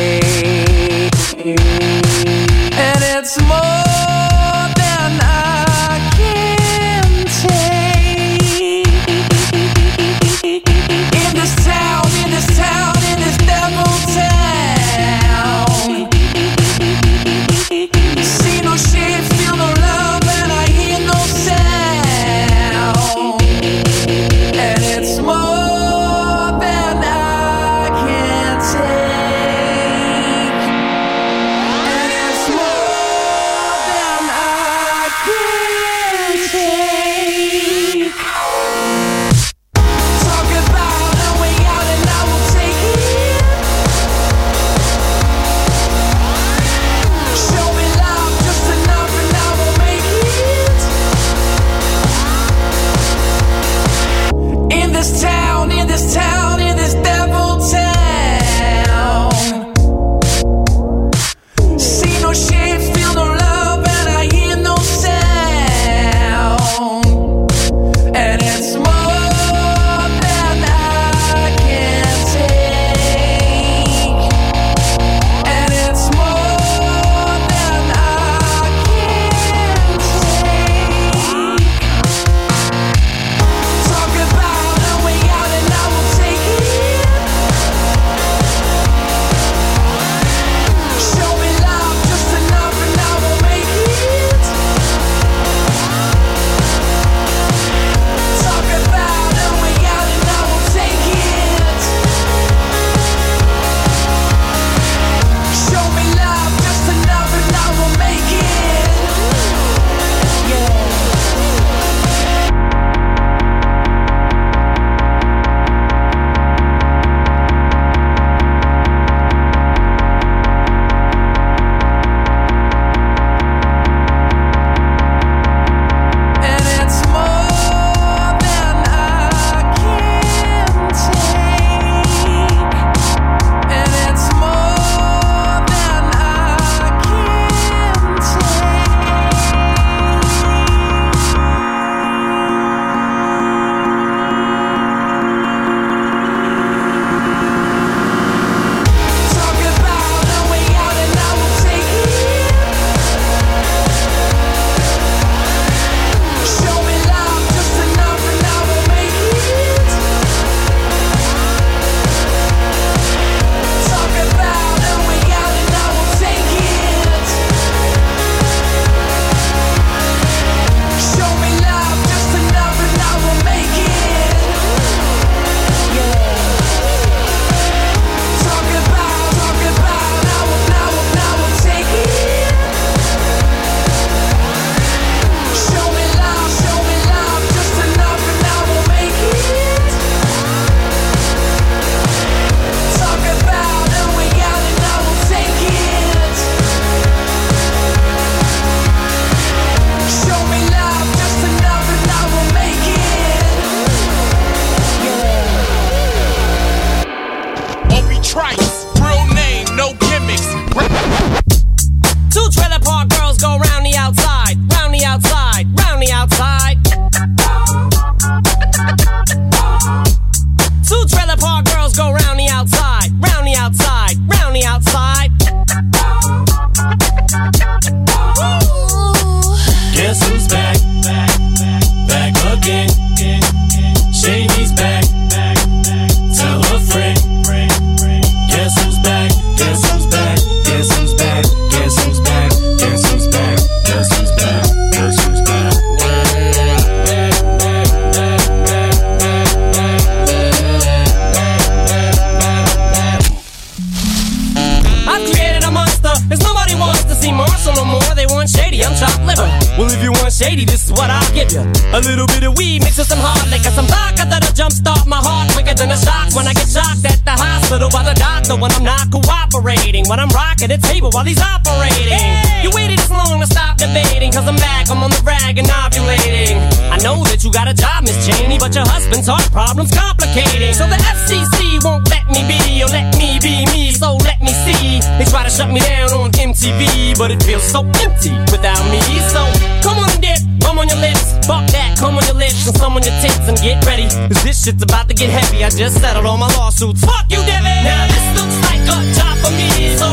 Table while he's operating. You waited this long to stop debating, cause I'm back, I'm on the rag and ovulating. I know that you got a job, Miss Cheney, but your husband's heart problem's complicating. So the FCC won't let me be, or let me be me, so let me see. They try to shut me down on MTV, but it feels so empty without me. So come on dip, come on your lips, fuck that, come on your lips, and some on your tits, and get ready. Cause this shit's about to get heavy, I just settled all my lawsuits. Fuck you, Devin! Now this looks like a job for me, so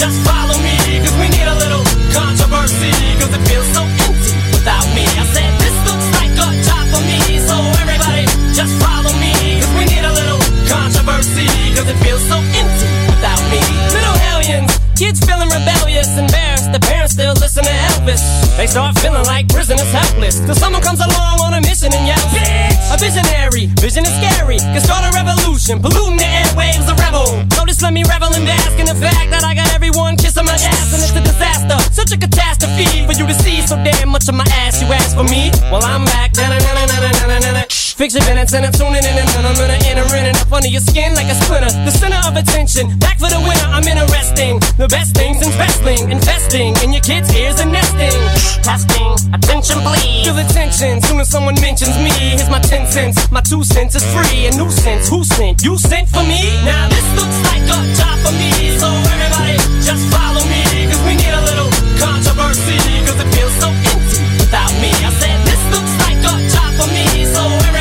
just follow me, cause we need a little controversy, cause it feels so empty without me. I said this looks like a job for me, so everybody just follow me, cause we need a little controversy, cause it feels so empty without me. Little hellions, kids feeling rebellious, embarrassed, the parents still listen to Elvis. They start feeling like prisoners helpless, till someone comes along on a mission and yells, Bitch! A visionary, vision is scary, can start a revolution, polluting the airwaves, a rebel. Just let me revel and bask in the fact that I got everyone kissing my ass, and it's a disaster, such a catastrophe for you to see so damn much of my ass. You ask for me, well I'm back. Da-na-na-na-na-na-na-na. Fix your minutes and I'm tuning in and then I'm gonna enter in and up under your skin like a splinter. The center of attention, back for the winner. I'm interesting. The best things in wrestling, investing in your kids' ears and nesting. Testing, attention please. Feel the tension soon as someone mentions me. Here's my ten cents, my two cents is free. A nuisance, who sent? You sent for me? Now this looks like a job for me. So everybody just follow me, cause we need a little controversy, cause it feels so empty without me. I said this looks like a job for me. So everybody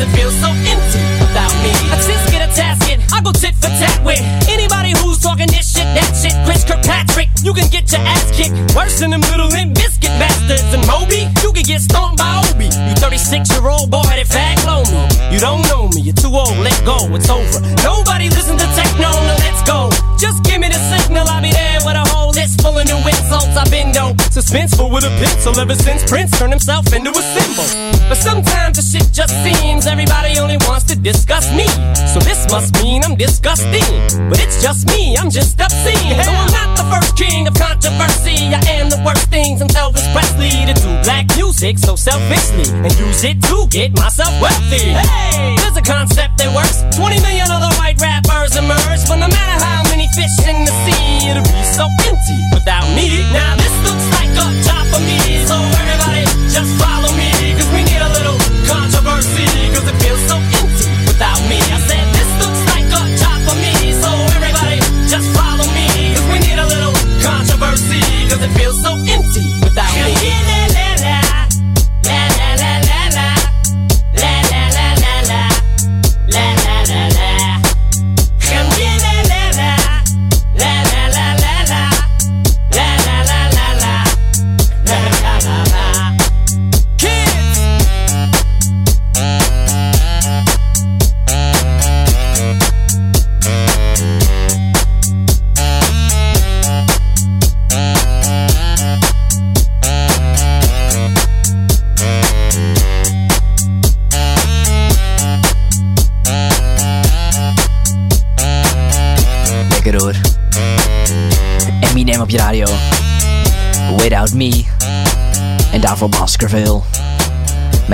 it feels so empty without me. A tisket, a tasket, I go tit for tat with anybody who's talking this shit, that shit. Chris Kirkpatrick, you can get your ass kicked worse than them little limp biscuit bastards. And Moby, you can get stomped by Obi. You 36 year old boy that blow me. You don't know me, you're too old, let go, it's over. Nobody listen to techno, now let's go. Just give me the signal, I'll be there with a whole list full of new insults. I've been dope, suspenseful with a pencil ever since Prince turned himself into a symbol. But sometimes the shit just seems everybody only wants to discuss me. So this must mean I'm disgusting. But it's just me, I'm just obscene. So I'm not the first king of controversy. I am the worst things and Elvis Presley to do black music so selfishly and use it to get myself wealthy. Hey, there's a concept that works. 20 million other white rappers emerge, but no matter how many fish in the sea, it'll be so empty without me. Now this looks like a job for me, so everybody just follow me, cause we need a little controversy,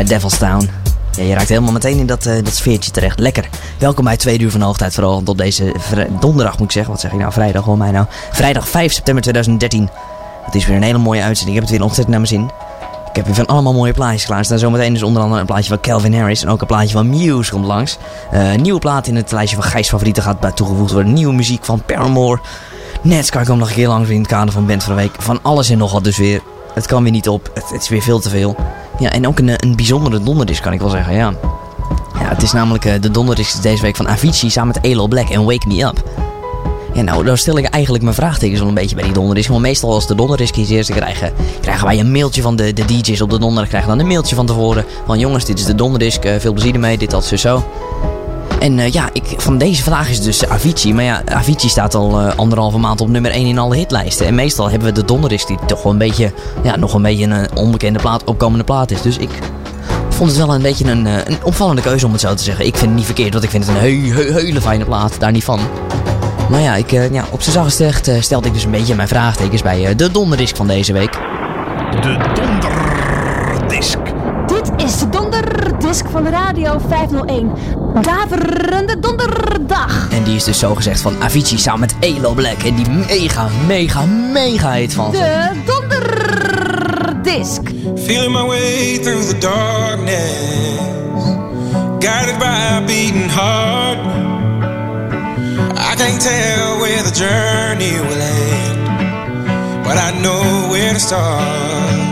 Met Devil's Town. Ja, je raakt helemaal meteen in dat, eh, dat sfeertje terecht. Lekker. Welkom bij twee uur van hoogtijd vooral op deze donderdag moet ik zeggen. Wat zeg ik nou? Vrijdag, hoor mij nou. Vrijdag 5 september 2013. Het is weer een hele mooie uitzending. Ik heb het weer ontzettend naar mijn zin. Ik heb weer van allemaal mooie plaatjes klaar. Er staan zometeen dus onder andere een plaatje van Calvin Harris. En ook een plaatje van Muse komt langs. Een nieuwe plaat in het lijstje van Gijs favorieten gaat bij toegevoegd worden. Nieuwe muziek van Paramore. Netsky komt nog een keer langs in het kader van Band van de Week. Van alles en nog wat dus weer. Het kan weer niet op. Het is weer veel te veel. Ja, en ook een, eh, een bijzondere donderdisc kan ik wel zeggen, ja. Ja, het is namelijk eh, de donderdisc deze week van Avicii samen met Elo Black en Wake Me Up. Ja, nou, daar stel ik eigenlijk mijn vraagtekens wel een beetje bij die donderdisc. Want meestal als de donderdisc is eerst krijgen, krijgen wij een mailtje van de, de DJ's op de donderdag. Krijgen dan een mailtje van tevoren. Van jongens, dit is de donderdisc. eh, veel plezier ermee. Dit, dat, zo, zo. En eh, ja, ik, van deze vraag is dus Avicii. Maar ja, Avicii staat al uh, anderhalve maand op nummer 1 in alle hitlijsten. En meestal hebben we de donderist die toch wel een beetje, ja, nog een beetje een onbekende plaat, opkomende plaat is. Dus ik vond het wel een beetje een, eh, een opvallende keuze om het zo te zeggen. Ik vind het niet verkeerd, want ik vind het een hele hele fijne plaat, daar niet van. Maar ja, ik, ja op zijn zachtst stelde ik dus een beetje mijn vraagtekens bij de donderdisc van deze week. De donder desk van Radio 501. Daverende donderdag. En die is dus zogezegd van Avicii samen met Elo Black. En die mega, mega, mega hit van De donderdisk. Feeling my way through the darkness. Guided by a beating heart. I can't tell where the journey will end. But I know where to start.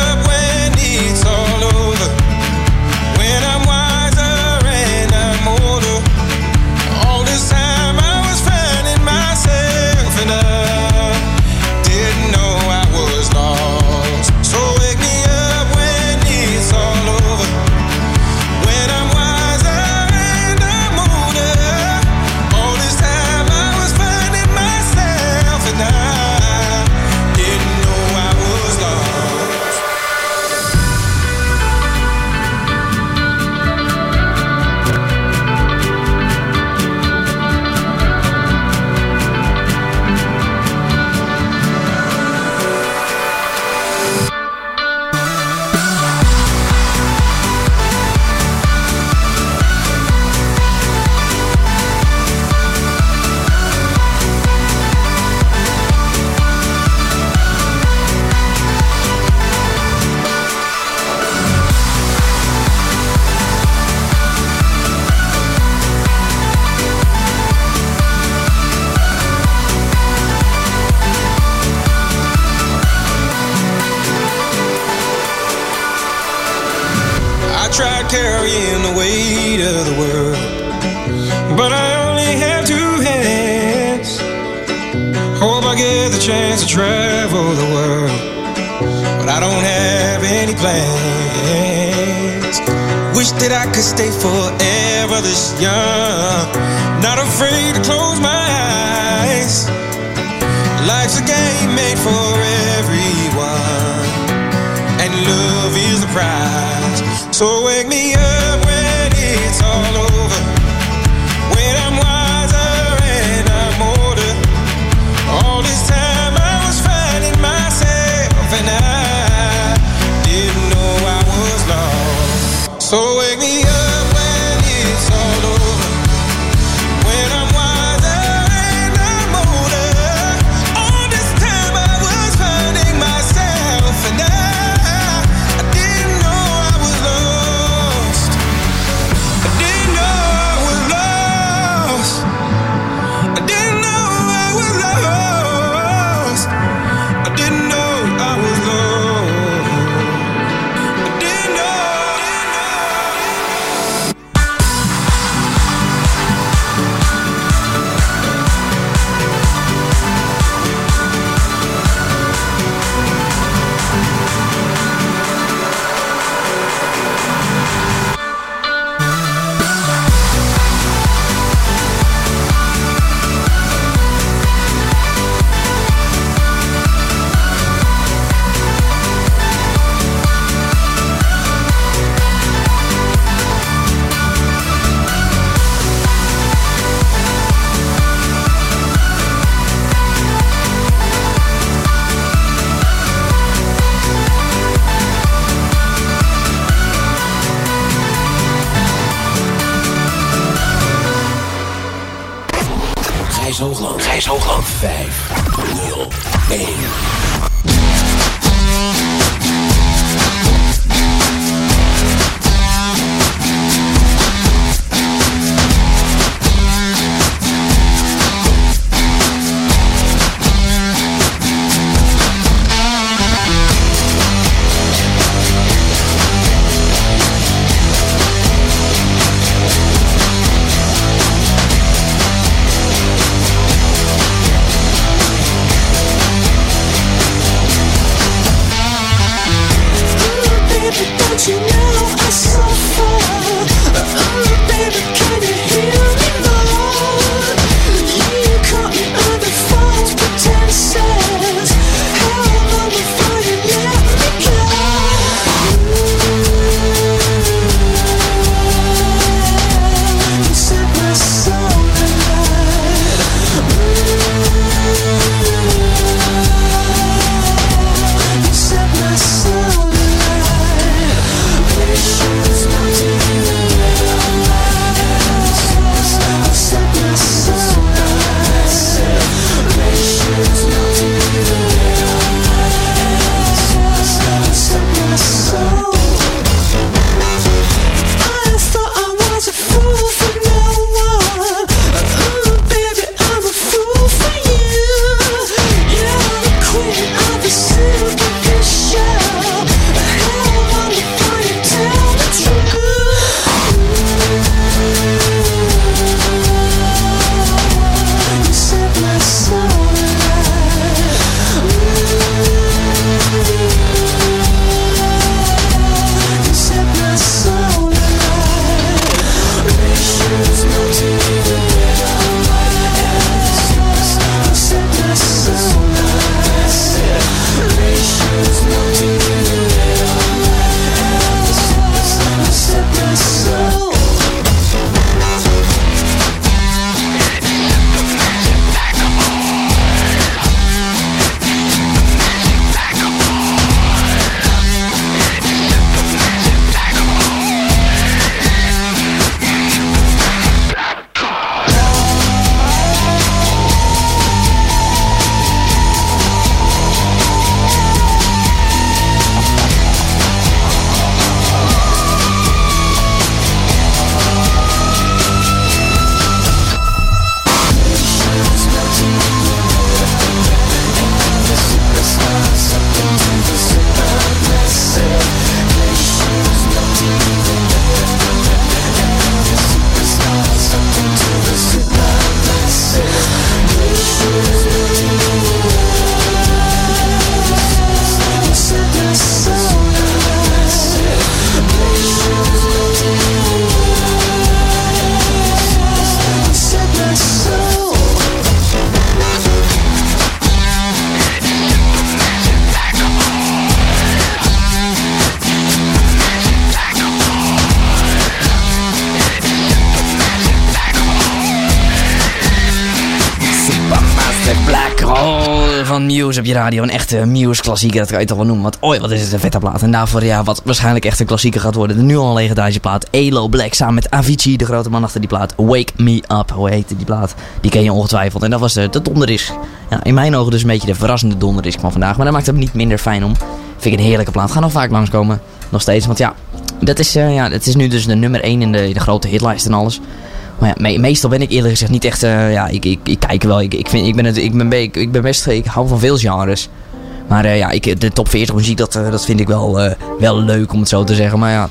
stay for radio. Een echte Muse klassieker, dat kan je toch wel noemen. Want ooit, wat is het een vette plaat. En daarvoor, ja, wat waarschijnlijk echt een klassieker gaat worden. De nu al legendarische plaat. Elo Black samen met Avicii, de grote man achter die plaat. Wake Me Up, hoe heette die plaat? Die ken je ongetwijfeld. En dat was de, de. Ja, in mijn ogen dus een beetje de verrassende donderdisc van vandaag. Maar dat maakt het niet minder fijn om. Vind ik een heerlijke plaat. Ga nog vaak langskomen. Nog steeds, want ja, dat is, eh, ja, dat is nu dus de nummer 1 in de, de grote hitlijst en alles. Maar ja, me- meestal ben ik eerlijk gezegd niet echt. eh, ja, ik, ik, ik kijk wel. Ik, ik, vind, ik, ben het, ik, ben, be- ik, ik ben best. Ik hou van veel genres. Maar eh, ja, ik, de top 40 muziek, dat, eh, dat vind ik wel, wel leuk om het zo te zeggen. Maar ja,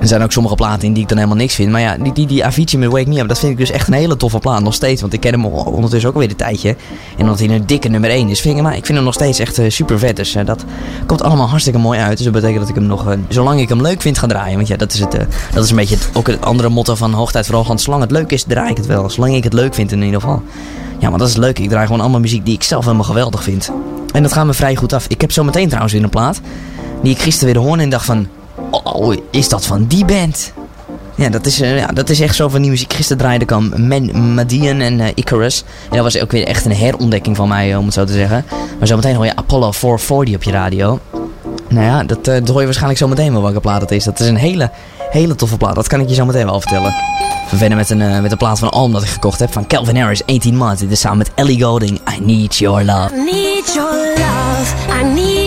er zijn ook sommige platen in die ik dan helemaal niks vind. Maar ja, die, die, die Avicii met Wake Me Up, dat vind ik dus echt een hele toffe plaat. Nog steeds, want ik ken hem ondertussen ook alweer een tijdje. En omdat hij een dikke nummer 1 is, vind ik, maar ik vind hem nog steeds echt eh, super vet. Dus eh, dat komt allemaal hartstikke mooi uit. Dus dat betekent dat ik hem nog, eh, zolang ik hem leuk vind, ga draaien. Want ja, dat is, het, dat is een beetje het, ook het andere motto van Hoogtijd voor Hoogland. Zolang het leuk is, draai ik het wel. Zolang ik het leuk vind in ieder geval. Ja, maar dat is leuk. Ik draai gewoon allemaal muziek die ik zelf helemaal geweldig vind. En dat gaat me vrij goed af. Ik heb zo meteen trouwens weer een plaat. Die ik gisteren weer hoorde en dacht van... Oh, is dat van die band? Ja, dat is, eh, ja, dat is echt zo van die muziek. Gisteren draaide ik al Man, Madian en eh, Icarus. En dat was ook weer echt een herontdekking van mij, eh, om het zo te zeggen. Maar zometeen hoor je Apollo 440 op je radio. Nou ja, dat, dat hoor je waarschijnlijk zo meteen wel welke plaat het is. Dat is een hele, hele toffe plaat. Dat kan ik je zo meteen wel vertellen. We verder met een, met een plaat van Alm dat ik gekocht heb. Van Calvin Harris, 18 Months. Dit is samen met Ellie Golding. I Need Your Love. I need your love, I need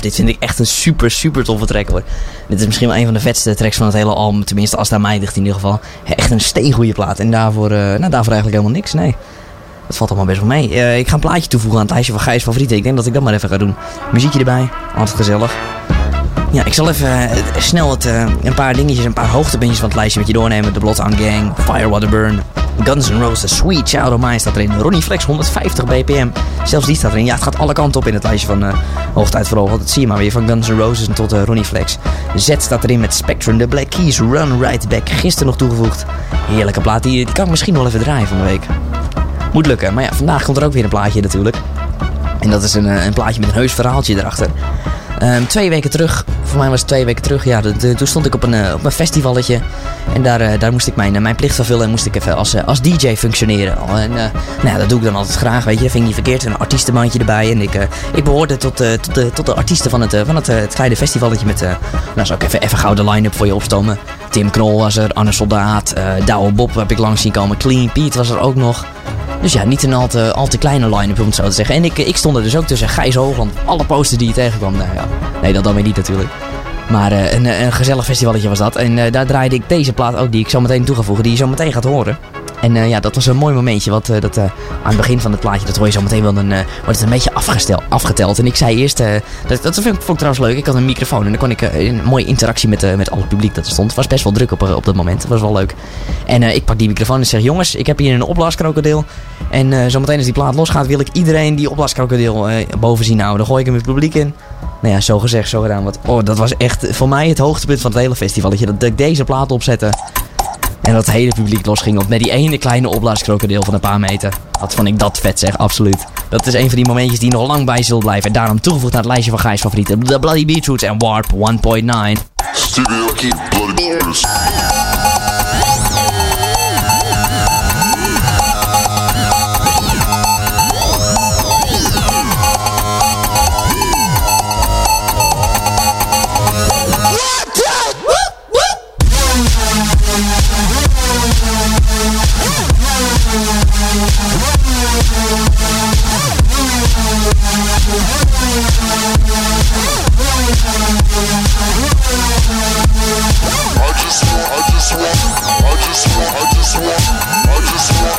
Dit vind ik echt een super, super toffe track hoor. Dit is misschien wel een van de vetste tracks van het hele album. Tenminste, als het aan mij ligt in ieder geval. Echt een steengoede plaat. En daarvoor, eh, nou, daarvoor eigenlijk helemaal niks, nee. Dat valt allemaal best wel mee. Eh, ik ga een plaatje toevoegen aan het lijstje van Gijs favorieten. Ik denk dat ik dat maar even ga doen. Muziekje erbij, altijd gezellig. Ja, ik zal even eh, snel het, eh, een paar dingetjes, een paar hoogtepuntjes van het lijstje met je doornemen. De Bloodhound Gang, Firewater Burn, Guns N' Roses, Sweet Child of Mine staat erin. Ronnie Flex 150 bpm, zelfs die staat erin. Ja, het gaat alle kanten op in het lijstje van eh Hoogtijd vooral. Want dat zie je maar weer van Guns N' Roses tot eh, Ronnie Flex. Z staat erin met Spectrum, The Black Keys, Run Right Back. Gisteren nog toegevoegd. Heerlijke plaat, die, die kan ik misschien wel even draaien van de week. Moet lukken, maar ja, vandaag komt er ook weer een plaatje natuurlijk. En dat is een, een plaatje met een heus verhaaltje erachter. Ehm, twee weken terug, voor mij was het twee weken terug, ja, toen stond ik op een, eh, op een festivalletje. En daar, eh, daar moest ik mijn, eh, mijn plicht vervullen en moest ik even als, als DJ functioneren. En eh, nou dat doe ik dan altijd graag, weet je. Dat vind niet verkeerd. Een artiestenbandje erbij. En ik, ik behoorde tot, tot, de, tot de artiesten van het, van het, het kleine festivalletje met, nou zal ik even, even gauw de line-up voor je opstomen. Tim Knol was er, Anne Soldaat, eh Douwe Bob heb ik langs zien komen. Clean Pete was er ook nog. Dus ja, niet een al te, al te kleine line-up om het zo te zeggen. En ik, ik stond er dus ook tussen Gijs Hoogland. Alle posters die je tegenkwam. Nou ja, nee, dat dan weer niet natuurlijk. Maar eh, een, een gezellig festivalletje was dat. En eh, daar draaide ik deze plaat ook, die ik zo meteen toe ga voegen, die je zo meteen gaat horen. En eh, ja, dat was een mooi momentje. Want eh, dat, eh, aan het begin van het plaatje, dat hoor je zo meteen wel, eh, wordt het een beetje afgestel, afgeteld. En ik zei eerst, dat, dat vond, ik, vond ik trouwens leuk. Ik had een microfoon en dan kon ik een mooie interactie met, met al het publiek dat er stond. Het was best wel druk op, op dat moment. Dat was wel leuk. En ik pak die microfoon en zeg, jongens, ik heb hier een opblaskrokodil. En zometeen als die plaat losgaat, wil ik iedereen die opblaskrokodil eh boven zien houden. Dan gooi ik hem het publiek in. Nou ja, zo gezegd, zo gedaan. Want oh, dat was echt voor mij het hoogtepunt van het hele festivaletje. Dat ik deze plaat opzette. En dat het hele publiek losging op met die ene kleine opblaaskrokodil van een paar meter. Wat vond ik dat vet zeg, absoluut. Dat is een van die momentjes die nog lang bij zullen blijven. En daarom toegevoegd naar het lijstje van Gijs favorieten. The Bloody Beetroots en Warp 1.9. Studio Keep Bloody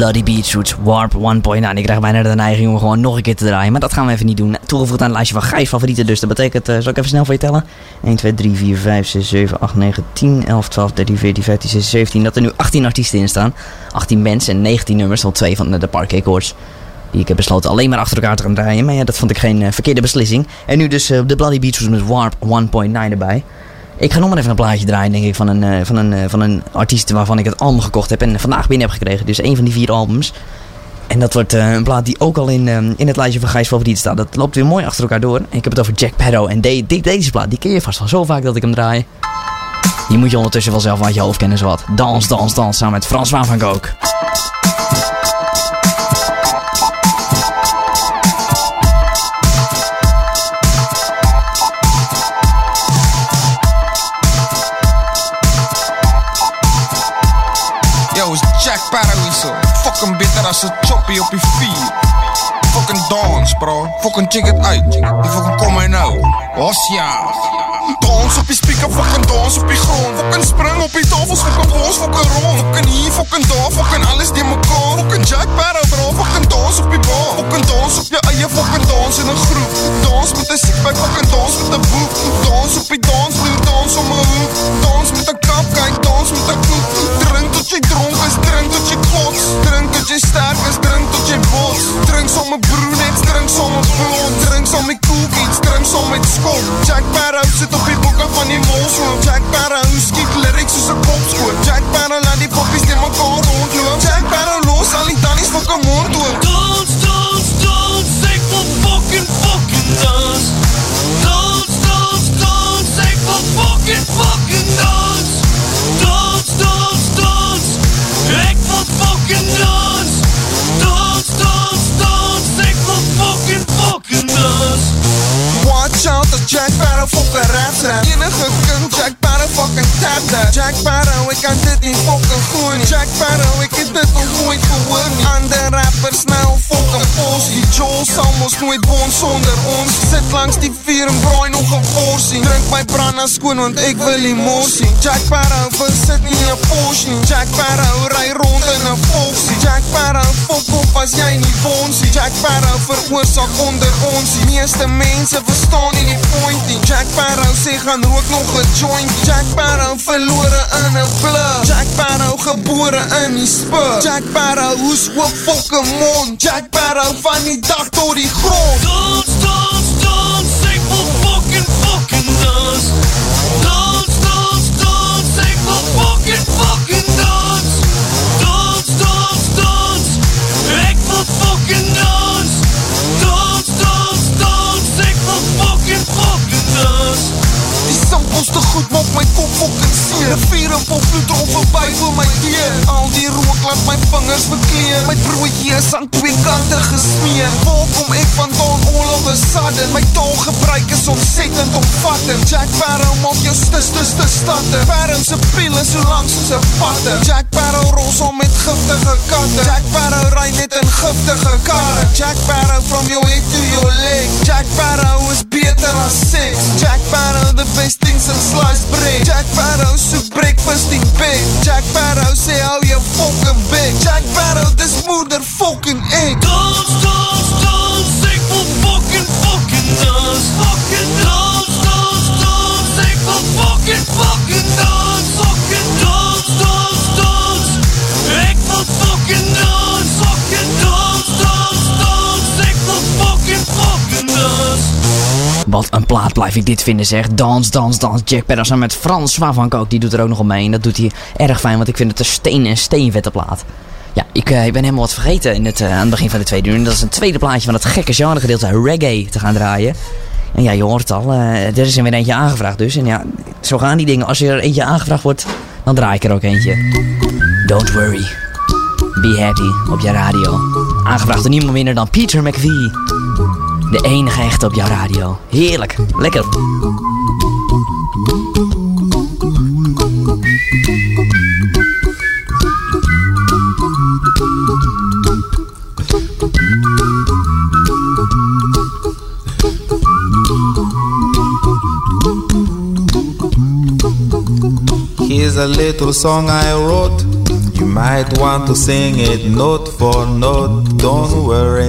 Bloody Beetroots, Warp 1.9. Ik krijg bijna de neiging om gewoon nog een keer te draaien. Maar dat gaan we even niet doen. Toegevoegd aan het lijstje van Gijs favorieten dus. Dat betekent, eh, zal ik even snel voor je tellen? 1, 2, 3, 4, 5, 6, 7, 8, 9, 10, 11, 12, 13, 14, 15, 16, 17. Dat er nu 18 artiesten in staan. 18 mensen en 19 nummers. Al twee van de, Parquet Chords. Die ik heb besloten alleen maar achter elkaar te gaan draaien. Maar ja, dat vond ik geen eh, verkeerde beslissing. En nu dus eh, de Bloody Beetroots met Warp 1.9 erbij. Ik ga nog maar even een plaatje draaien, denk ik, van een, eh, van een, eh, van een artiest waarvan ik het album gekocht heb en vandaag binnen heb gekregen. Dus een van die vier albums. En dat wordt eh, een plaat die ook al in, eh, in het lijstje van Gijs favoriet staat. Dat loopt weer mooi achter elkaar door. Ik heb het over Jack Sparrow. En de- de- deze plaat, die ken je vast wel zo vaak dat ik hem draai. Die moet je ondertussen wel zelf uit je hoofd kennen, zowat. Dans, dans, dans, samen met François van Gogh. Op je vier. Fucking dance, bro. Fucking check het uit. Die fucking kom maar nou. Was ja. Dans op je speaker, fucking dans op je grond. Fucking spring op je tafels, fucking bos, fucking rond. Fucking hier, fucking daar, fucking alles die elkaar. Fucking Jack Sparrow, bro. Fucking dans op je bar. Fucking dans op je eie, fucking dans in een groep. Dans met een sixpack, fucking dans met een boek. Dans op je dansvloer, dans om een hoek. Dans met een kap, kijk, dans met een koek. Drink tot je dronken is, drink tot je kots. Drink tot je sterk is, drink tot je bots. Drink somme brunettes, drink somme blond. Drink somme cookies, drink somme skop. Jack Sparrow zit op je boeken van die molsloop. Jack Sparrow skiet lyrics soos een kopskoot. Jack Sparrow laat die poppies die mekaar rondloop. Jack Sparrow los al die tannies fucking mond oop. Dans, dans, dans, ik wil fucking, fucking dans. Dans, dans, dans, ik wil fucking, fucking dans. Dans, dans, dans, ik wil fucking dans. Dans, dans, dans, ik wil fucking, fucking dans. Out dat Jack Sparrow fucking raps rap. Enige kunt Jack Sparrow fucking tap that Jack Sparrow, ik kan dit niet fucking gooien Jack Sparrow, ik heb dit nog nooit gehoord nie Ander rappers nou fucking pols Die Joel sal mos nooit woon sonder ons. Sit langs die vier en braai nog een portie. Drink my brana skoon want ek wil emosie Jack Sparrow besit nie een Porsche nie Jack Sparrow ry rond in een Volksie Jack Sparrow fok op as jy nie bonsie Jack Sparrow veroorzaak onder ons. Die meeste mense verstaan nie die point Jack Sparrow sê gaan rook nog een joint. Jack Sparrow verlore in een blur Jack Sparrow gebore in die spur Jack Sparrow hoes oop fucking mond. Jack Sparrow van die dak tot die grond. Dans, dans, dans, ik wil fucking, fucking dans. Dans, dans, dans, ik wil fucking, fucking dans. Dans, dans, dans, ik wil fucking goed maak my kop fucking seer Vier en vol bloed rol voorbij voor my deur Al die rook laat my vingers verkleer My broodje is aan twee kante gesmeer. Waar kom ek vandaan? All of a sudden My taalgebruik is ontzettend omvattend Jack Sparrow maak jou stis stis te statte Parents se piel is so lang soos een patte Jack Sparrow rol saam met giftige katte Jack Sparrow ry net in giftige karre Jack Sparrow from your head to your leg. Jack Sparrow is beter as sex Jack Sparrow the best bread Jack Sparrow soek breakfast in bed Jack Sparrow sê hou jou fucking bek Jack Sparrow dis moeder fucking egg Dans, dans, dans, ik wil fucking, fucking dans. Fucking dans, dans, dans, ik wil fucking, fucking Wat een plaat blijf ik dit vinden zeg. Dans, dans, dans. Jack Patterson met François van Kook. Die doet er ook nog mee. En dat doet hij erg fijn. Want ik vind het een steen en steenvette plaat. Ja, ik, eh, ik ben helemaal wat vergeten in het, eh, aan het begin van de tweede uur. En dat is een tweede plaatje van het gekke genre gedeelte reggae te gaan draaien. En ja, je hoort het al. eh, er is er weer eentje aangevraagd dus. En ja, zo gaan die dingen. Als er eentje aangevraagd wordt, dan draai ik er ook eentje. Don't worry. Be happy op je radio. Aangevraagd door niemand minder dan Peter McVie. De enige echte op jouw radio. Heerlijk. Lekker. Here's a little song I wrote. You might want to sing it note for note, don't worry.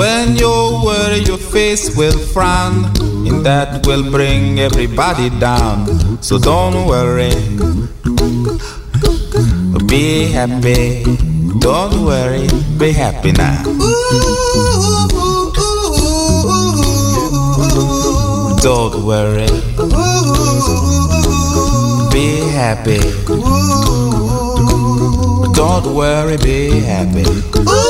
When you worry, your face will frown, and that will bring everybody down. So don't worry. Be happy. Don't worry. Be happy now. Don't worry. Be happy. Don't worry, be happy.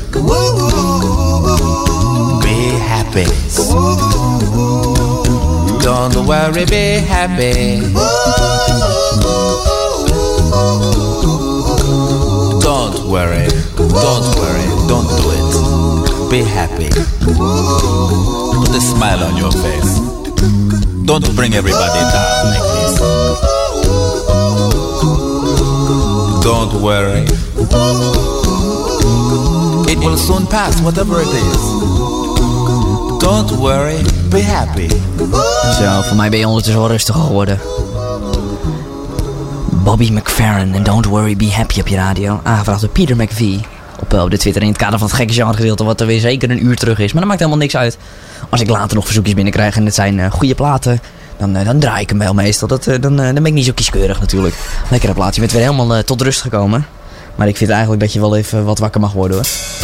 Be happy. Don't worry, be happy. Don't worry. Don't worry. Don't do it. Be happy. Put a smile on your face. Don't bring everybody down like this. Don't worry. It will soon pass, whatever it is. Don't worry, be happy. Zo, voor mij ben je ondertussen wel rustig geworden. Bobby McFerrin en Don't Worry Be Happy op je radio. Aangevraagd door Peter McVie. Op, eh, op de Twitter in het kader van het gekke genre gedeelte. Wat er weer zeker een uur terug is. Maar dat maakt helemaal niks uit. Als ik later nog verzoekjes binnenkrijg en het zijn eh, goede platen. Dan, eh, dan draai ik hem wel meestal. Dat, dan, dan ben ik niet zo kieskeurig natuurlijk. Lekkere plaat. Je bent weer helemaal tot rust gekomen. Maar ik vind eigenlijk dat je wel even wat wakker mag worden hoor.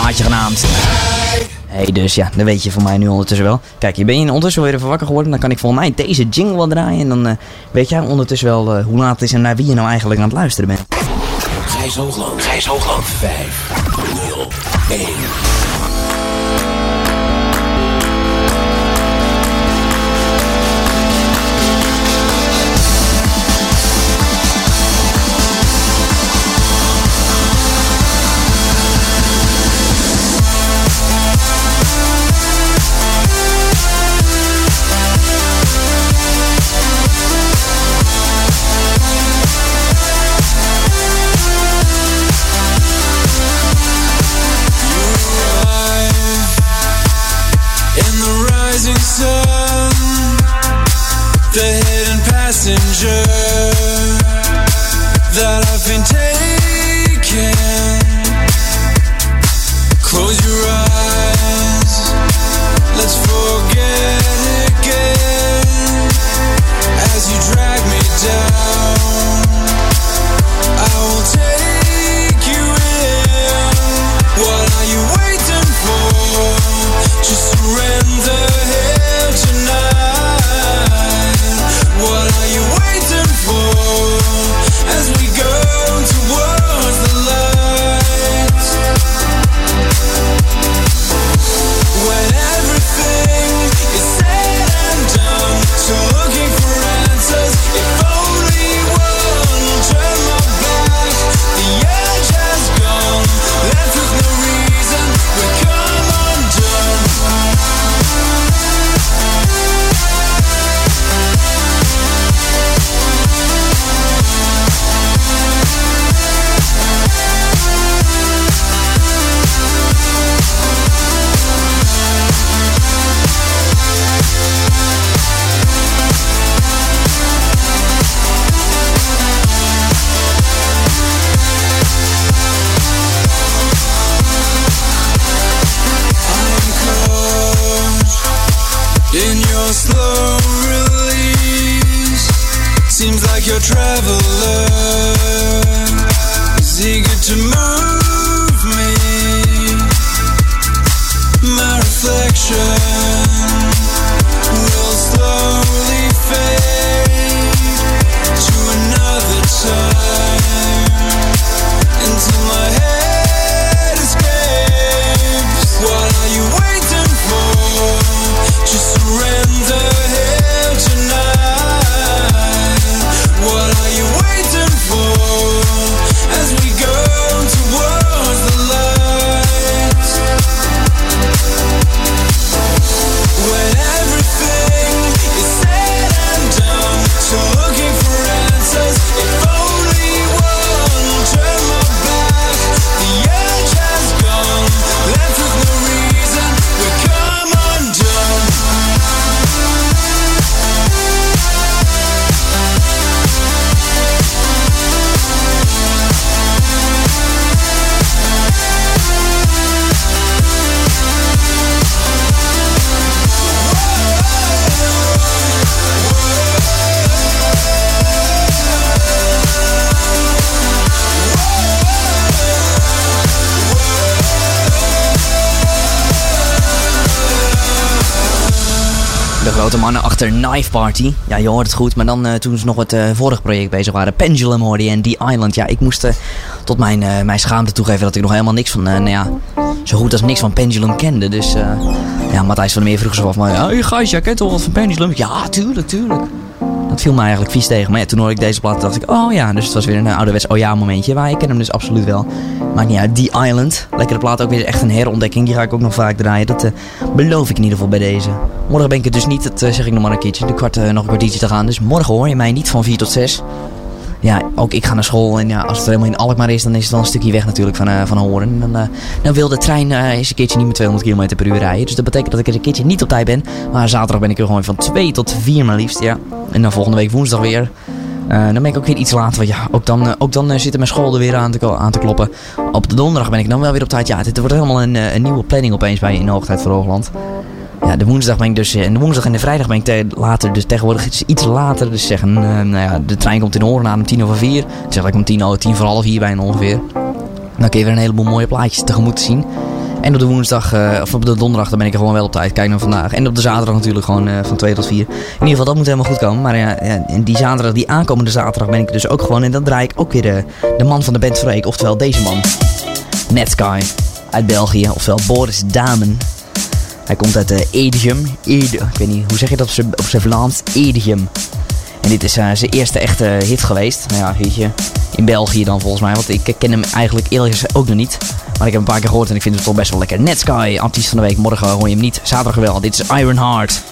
Plaatje genaamd. Hey, dus ja, dat weet je van mij nu ondertussen wel. Kijk, je ben je ondertussen weer even wakker geworden. Dan kan ik volgens mij deze jingle wel draaien. En dan eh, weet jij ondertussen wel eh, hoe laat het is en naar wie je nou eigenlijk aan het luisteren bent. Gijs Hoogland. Gijs Hoogland. 5, 0, 1. messenger Knife Party. Ja, je hoort het goed. Maar dan eh, toen ze nog het eh, vorige project bezig waren. Pendulum hoorde je en The Island. Ja, ik moest eh, tot mijn, mijn schaamte toegeven dat ik nog helemaal niks van... nou ja, zo goed als niks van Pendulum kende. Dus ja, Matthijs van der Meer vroeg zo af. Maar ja, hey, Gijs, jij kent toch wat van Pendulum? Ja, tuurlijk, tuurlijk. Dat viel me eigenlijk vies tegen. Maar ja, toen hoorde ik deze plaat dacht ik, oh ja. Dus het was weer een ouderwets oh ja momentje. Maar ik ken hem dus absoluut wel. Niet uit. The Island. Lekkere plaat. Ook weer echt een herontdekking. Die ga ik ook nog vaak draaien. Dat beloof ik in ieder geval bij deze. Morgen ben ik het dus niet. Dat eh, zeg ik nog maar een keertje. De kwart, eh, nog een kwartiertje te gaan. Dus morgen hoor je mij niet van 4 tot 6. Ja, ook ik ga naar school. En ja, als het helemaal in Alkmaar is, dan is het dan een stukje weg natuurlijk van, eh van Horen. En dan, dan wil de trein eens een keertje niet met 200 km per uur rijden. Dus dat betekent dat ik eens een keertje niet op tijd ben. Maar zaterdag ben ik er gewoon van 2 tot 4 maar liefst. Ja. En dan volgende week woensdag weer. Eh, dan ben ik ook weer iets later. Want ja, ook dan, eh, ook dan eh, zitten mijn school er weer aan te, aan te kloppen. Op de donderdag ben ik dan wel weer op tijd. Ja, dit wordt helemaal een, een nieuwe planning opeens bij in Hoogtijd voor Hoogland. Ja, de woensdag ben ik dus. En de woensdag en de vrijdag ben ik te- later. Dus tegenwoordig is het iets later. Dus zeggen, nou ja, de trein komt in Horen aan om tien over vier. Zeg ik om tien, over tien voor half hier bijna ongeveer. Dan kun je weer een heleboel mooie plaatjes tegemoet zien. En op de woensdag, eh, of op de donderdag, dan ben ik er gewoon wel op tijd. Kijk naar vandaag. En op de zaterdag natuurlijk gewoon eh, van 2 tot 4. In ieder geval, dat moet helemaal goed komen. Maar en die zaterdag, die aankomende zaterdag ben ik dus ook gewoon. En dan draai ik ook weer de, de man van de band week. Oftewel deze man. Netsky uit België. Oftewel Boris Damen. Hij komt uit Edium. Ede, ik weet niet, hoe zeg je dat op zijn- Vlaams? Edium. En dit is eh, zijn eerste echte hit geweest. Nou ja, weet je, in België dan volgens mij. Want ik ken hem eigenlijk eerlijk gezegd ook nog niet. Maar ik heb hem een paar keer gehoord en ik vind hem toch best wel lekker. Netsky, artiest van de week. Morgen hoor je hem niet. Zaterdag wel. Dit is Iron Heart.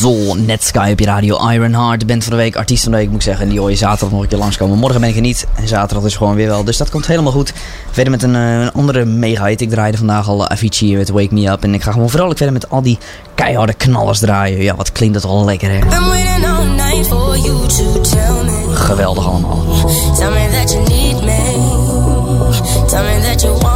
Zo, Netsky op je radio Ironheart, de band van de week, artiest van de week moet ik zeggen. En die hoor je zaterdag nog een keer langskomen. Morgen ben ik er niet en zaterdag is gewoon weer wel. Dus dat komt helemaal goed. Verder met een, eh, een andere mega hit. Ik draaide vandaag al Avicii met Wake Me Up. En ik ga gewoon vrolijk verder met al die keiharde knallers draaien. Ja, wat klinkt dat al lekker hè. Geweldig allemaal. Tell me that you need me. Tell me that you want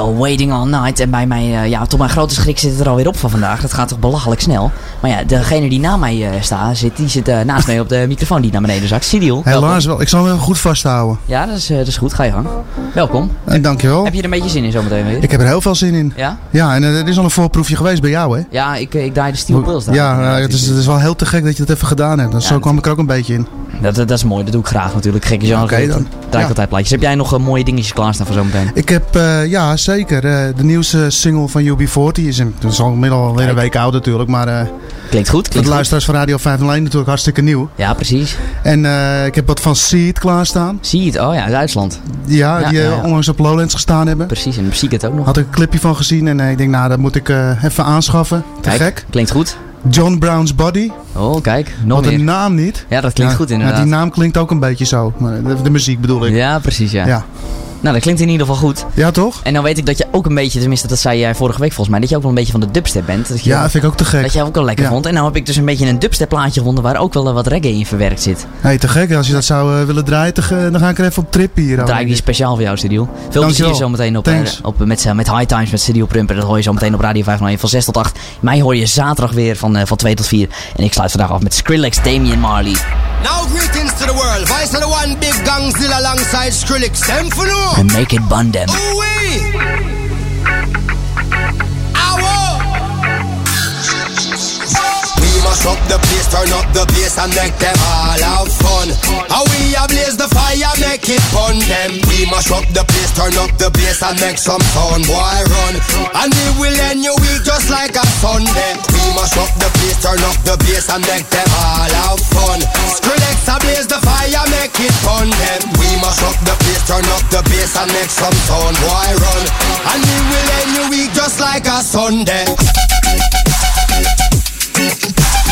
Rudimental, Waiting All Night. En bij mij, eh, ja, tot mijn grote schrik zit het er alweer op van vandaag. Dat gaat toch belachelijk snel. Maar ja, degene die na mij eh, staat, zit, die zit eh, naast [laughs] mij op de microfoon die naar beneden zakt. Sidiel, Helaas wel. Ik zal hem goed vasthouden. Ja, dat is, dat is goed. Ga je gang. Welkom. En dankjewel. Heb je er een beetje zin in zometeen weer? Ik heb er heel veel zin in. Ja? Ja, en er is al een voorproefje geweest bij jou, hè? Ja, ik, ik draai de Steel Pils daar. Ja, het, is, het is wel heel te gek dat je dat even gedaan hebt. Dus Ja, zo kwam ik er ook een beetje in. Dat, dat, is mooi, dat doe ik graag natuurlijk. Gekke genre. Oké dan. Draai ik Ja. altijd plaatjes. Heb jij nog eh, mooie dingetjes klaarstaan voor zometeen? Ik heb, eh, ja zeker, eh, de nieuwste single van UB40. Is, dat is al inmiddels alweer een week oud natuurlijk, maar... eh, Klinkt goed, klinkt de luisteraars van Radio 501 natuurlijk hartstikke nieuw. Ja, precies. En ik heb wat van Seed klaarstaan. Seed, oh ja, Duitsland. Ja, Ja, die ja, onlangs op Lowlands gestaan hebben. Precies, en zie ik het ook nog. Had ik een clipje van gezien en ik denk, nou, dat moet ik even aanschaffen. Te Kijk, gek. klinkt goed. John Brown's Body. Oh, kijk, nog Wat meer. een naam niet. Ja, dat klinkt Ja, goed ja, inderdaad. die naam klinkt ook een beetje zo. Maar de, de muziek bedoel ik. Ja, precies, ja. Ja. Nou, dat klinkt in ieder geval goed. Ja, toch? En dan weet ik dat je ook een beetje, tenminste dat zei jij vorige week volgens mij, dat je ook wel een beetje van de dubstep bent. Dat je, Ja, vind ik ook te gek. Dat jij ook wel lekker Ja. vond. En nou heb ik dus een beetje een dubstep plaatje gevonden waar ook wel wat reggae in verwerkt zit. Hey, te gek. Als je dat zou eh, willen draaien, te dan ga ik er even op trip hier. Dan draai ik die speciaal voor jou, Studio. Veel plezier Dankjewel. zometeen op, eh, op, met, eh, met High Times met Studio Prumper. Dat hoor je zo meteen op Radio 501 van 6 tot 8. Mij hoor je zaterdag weer van, eh, van 2 tot 4. En ik sluit vandaag af met Skrillex, Damian Marley. Now greetings to world. Vice of the one big gangzilla alongside Skrillex. Them for no. And make it bun them. Oh, Must up the place, turn up the bass and make them all have fun. How we a blaze the fire, make it fun them. We must up the place, turn up the bass and make some sound, boy run. And we will end your week just like a Sunday. We must up the place, turn up the bass and make them all have fun. Skrillex blaze the fire, make it fun them. We must up the place, turn up the bass and make some sound, boy run. And we will end your week just like a Sunday. Thank you.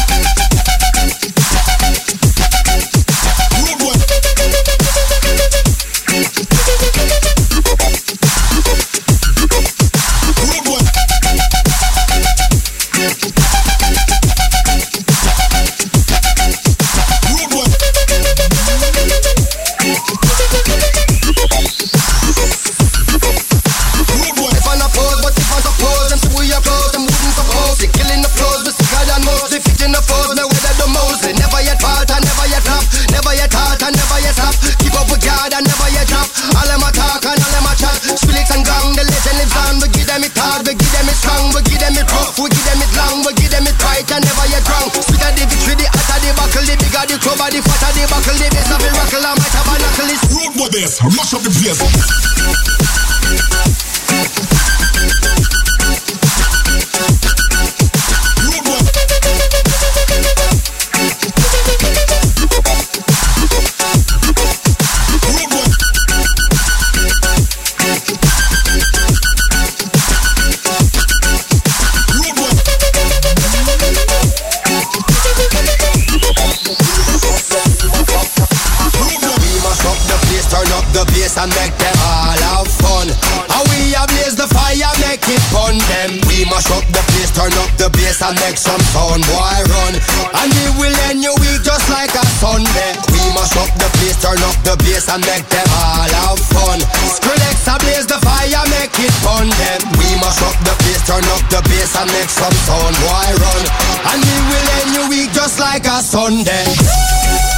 Strong, we give them it rough, we give them it long, we give them it right and never yet wrong. Sweeter the victory, the hotter the buckle, the bigger the club, the fatter the buckle, the best of rockle. I might have a knuckle. It's road with this, mash up the place. Up and make some sound, boy run. And we will end your week just like a Sunday. We must up the place, turn up the bass and make them all have fun. Skrillex blaze the fire, make it fun them. We must up the place, turn up the bass and make some sound, boy run. And we will end your week just like a Sunday.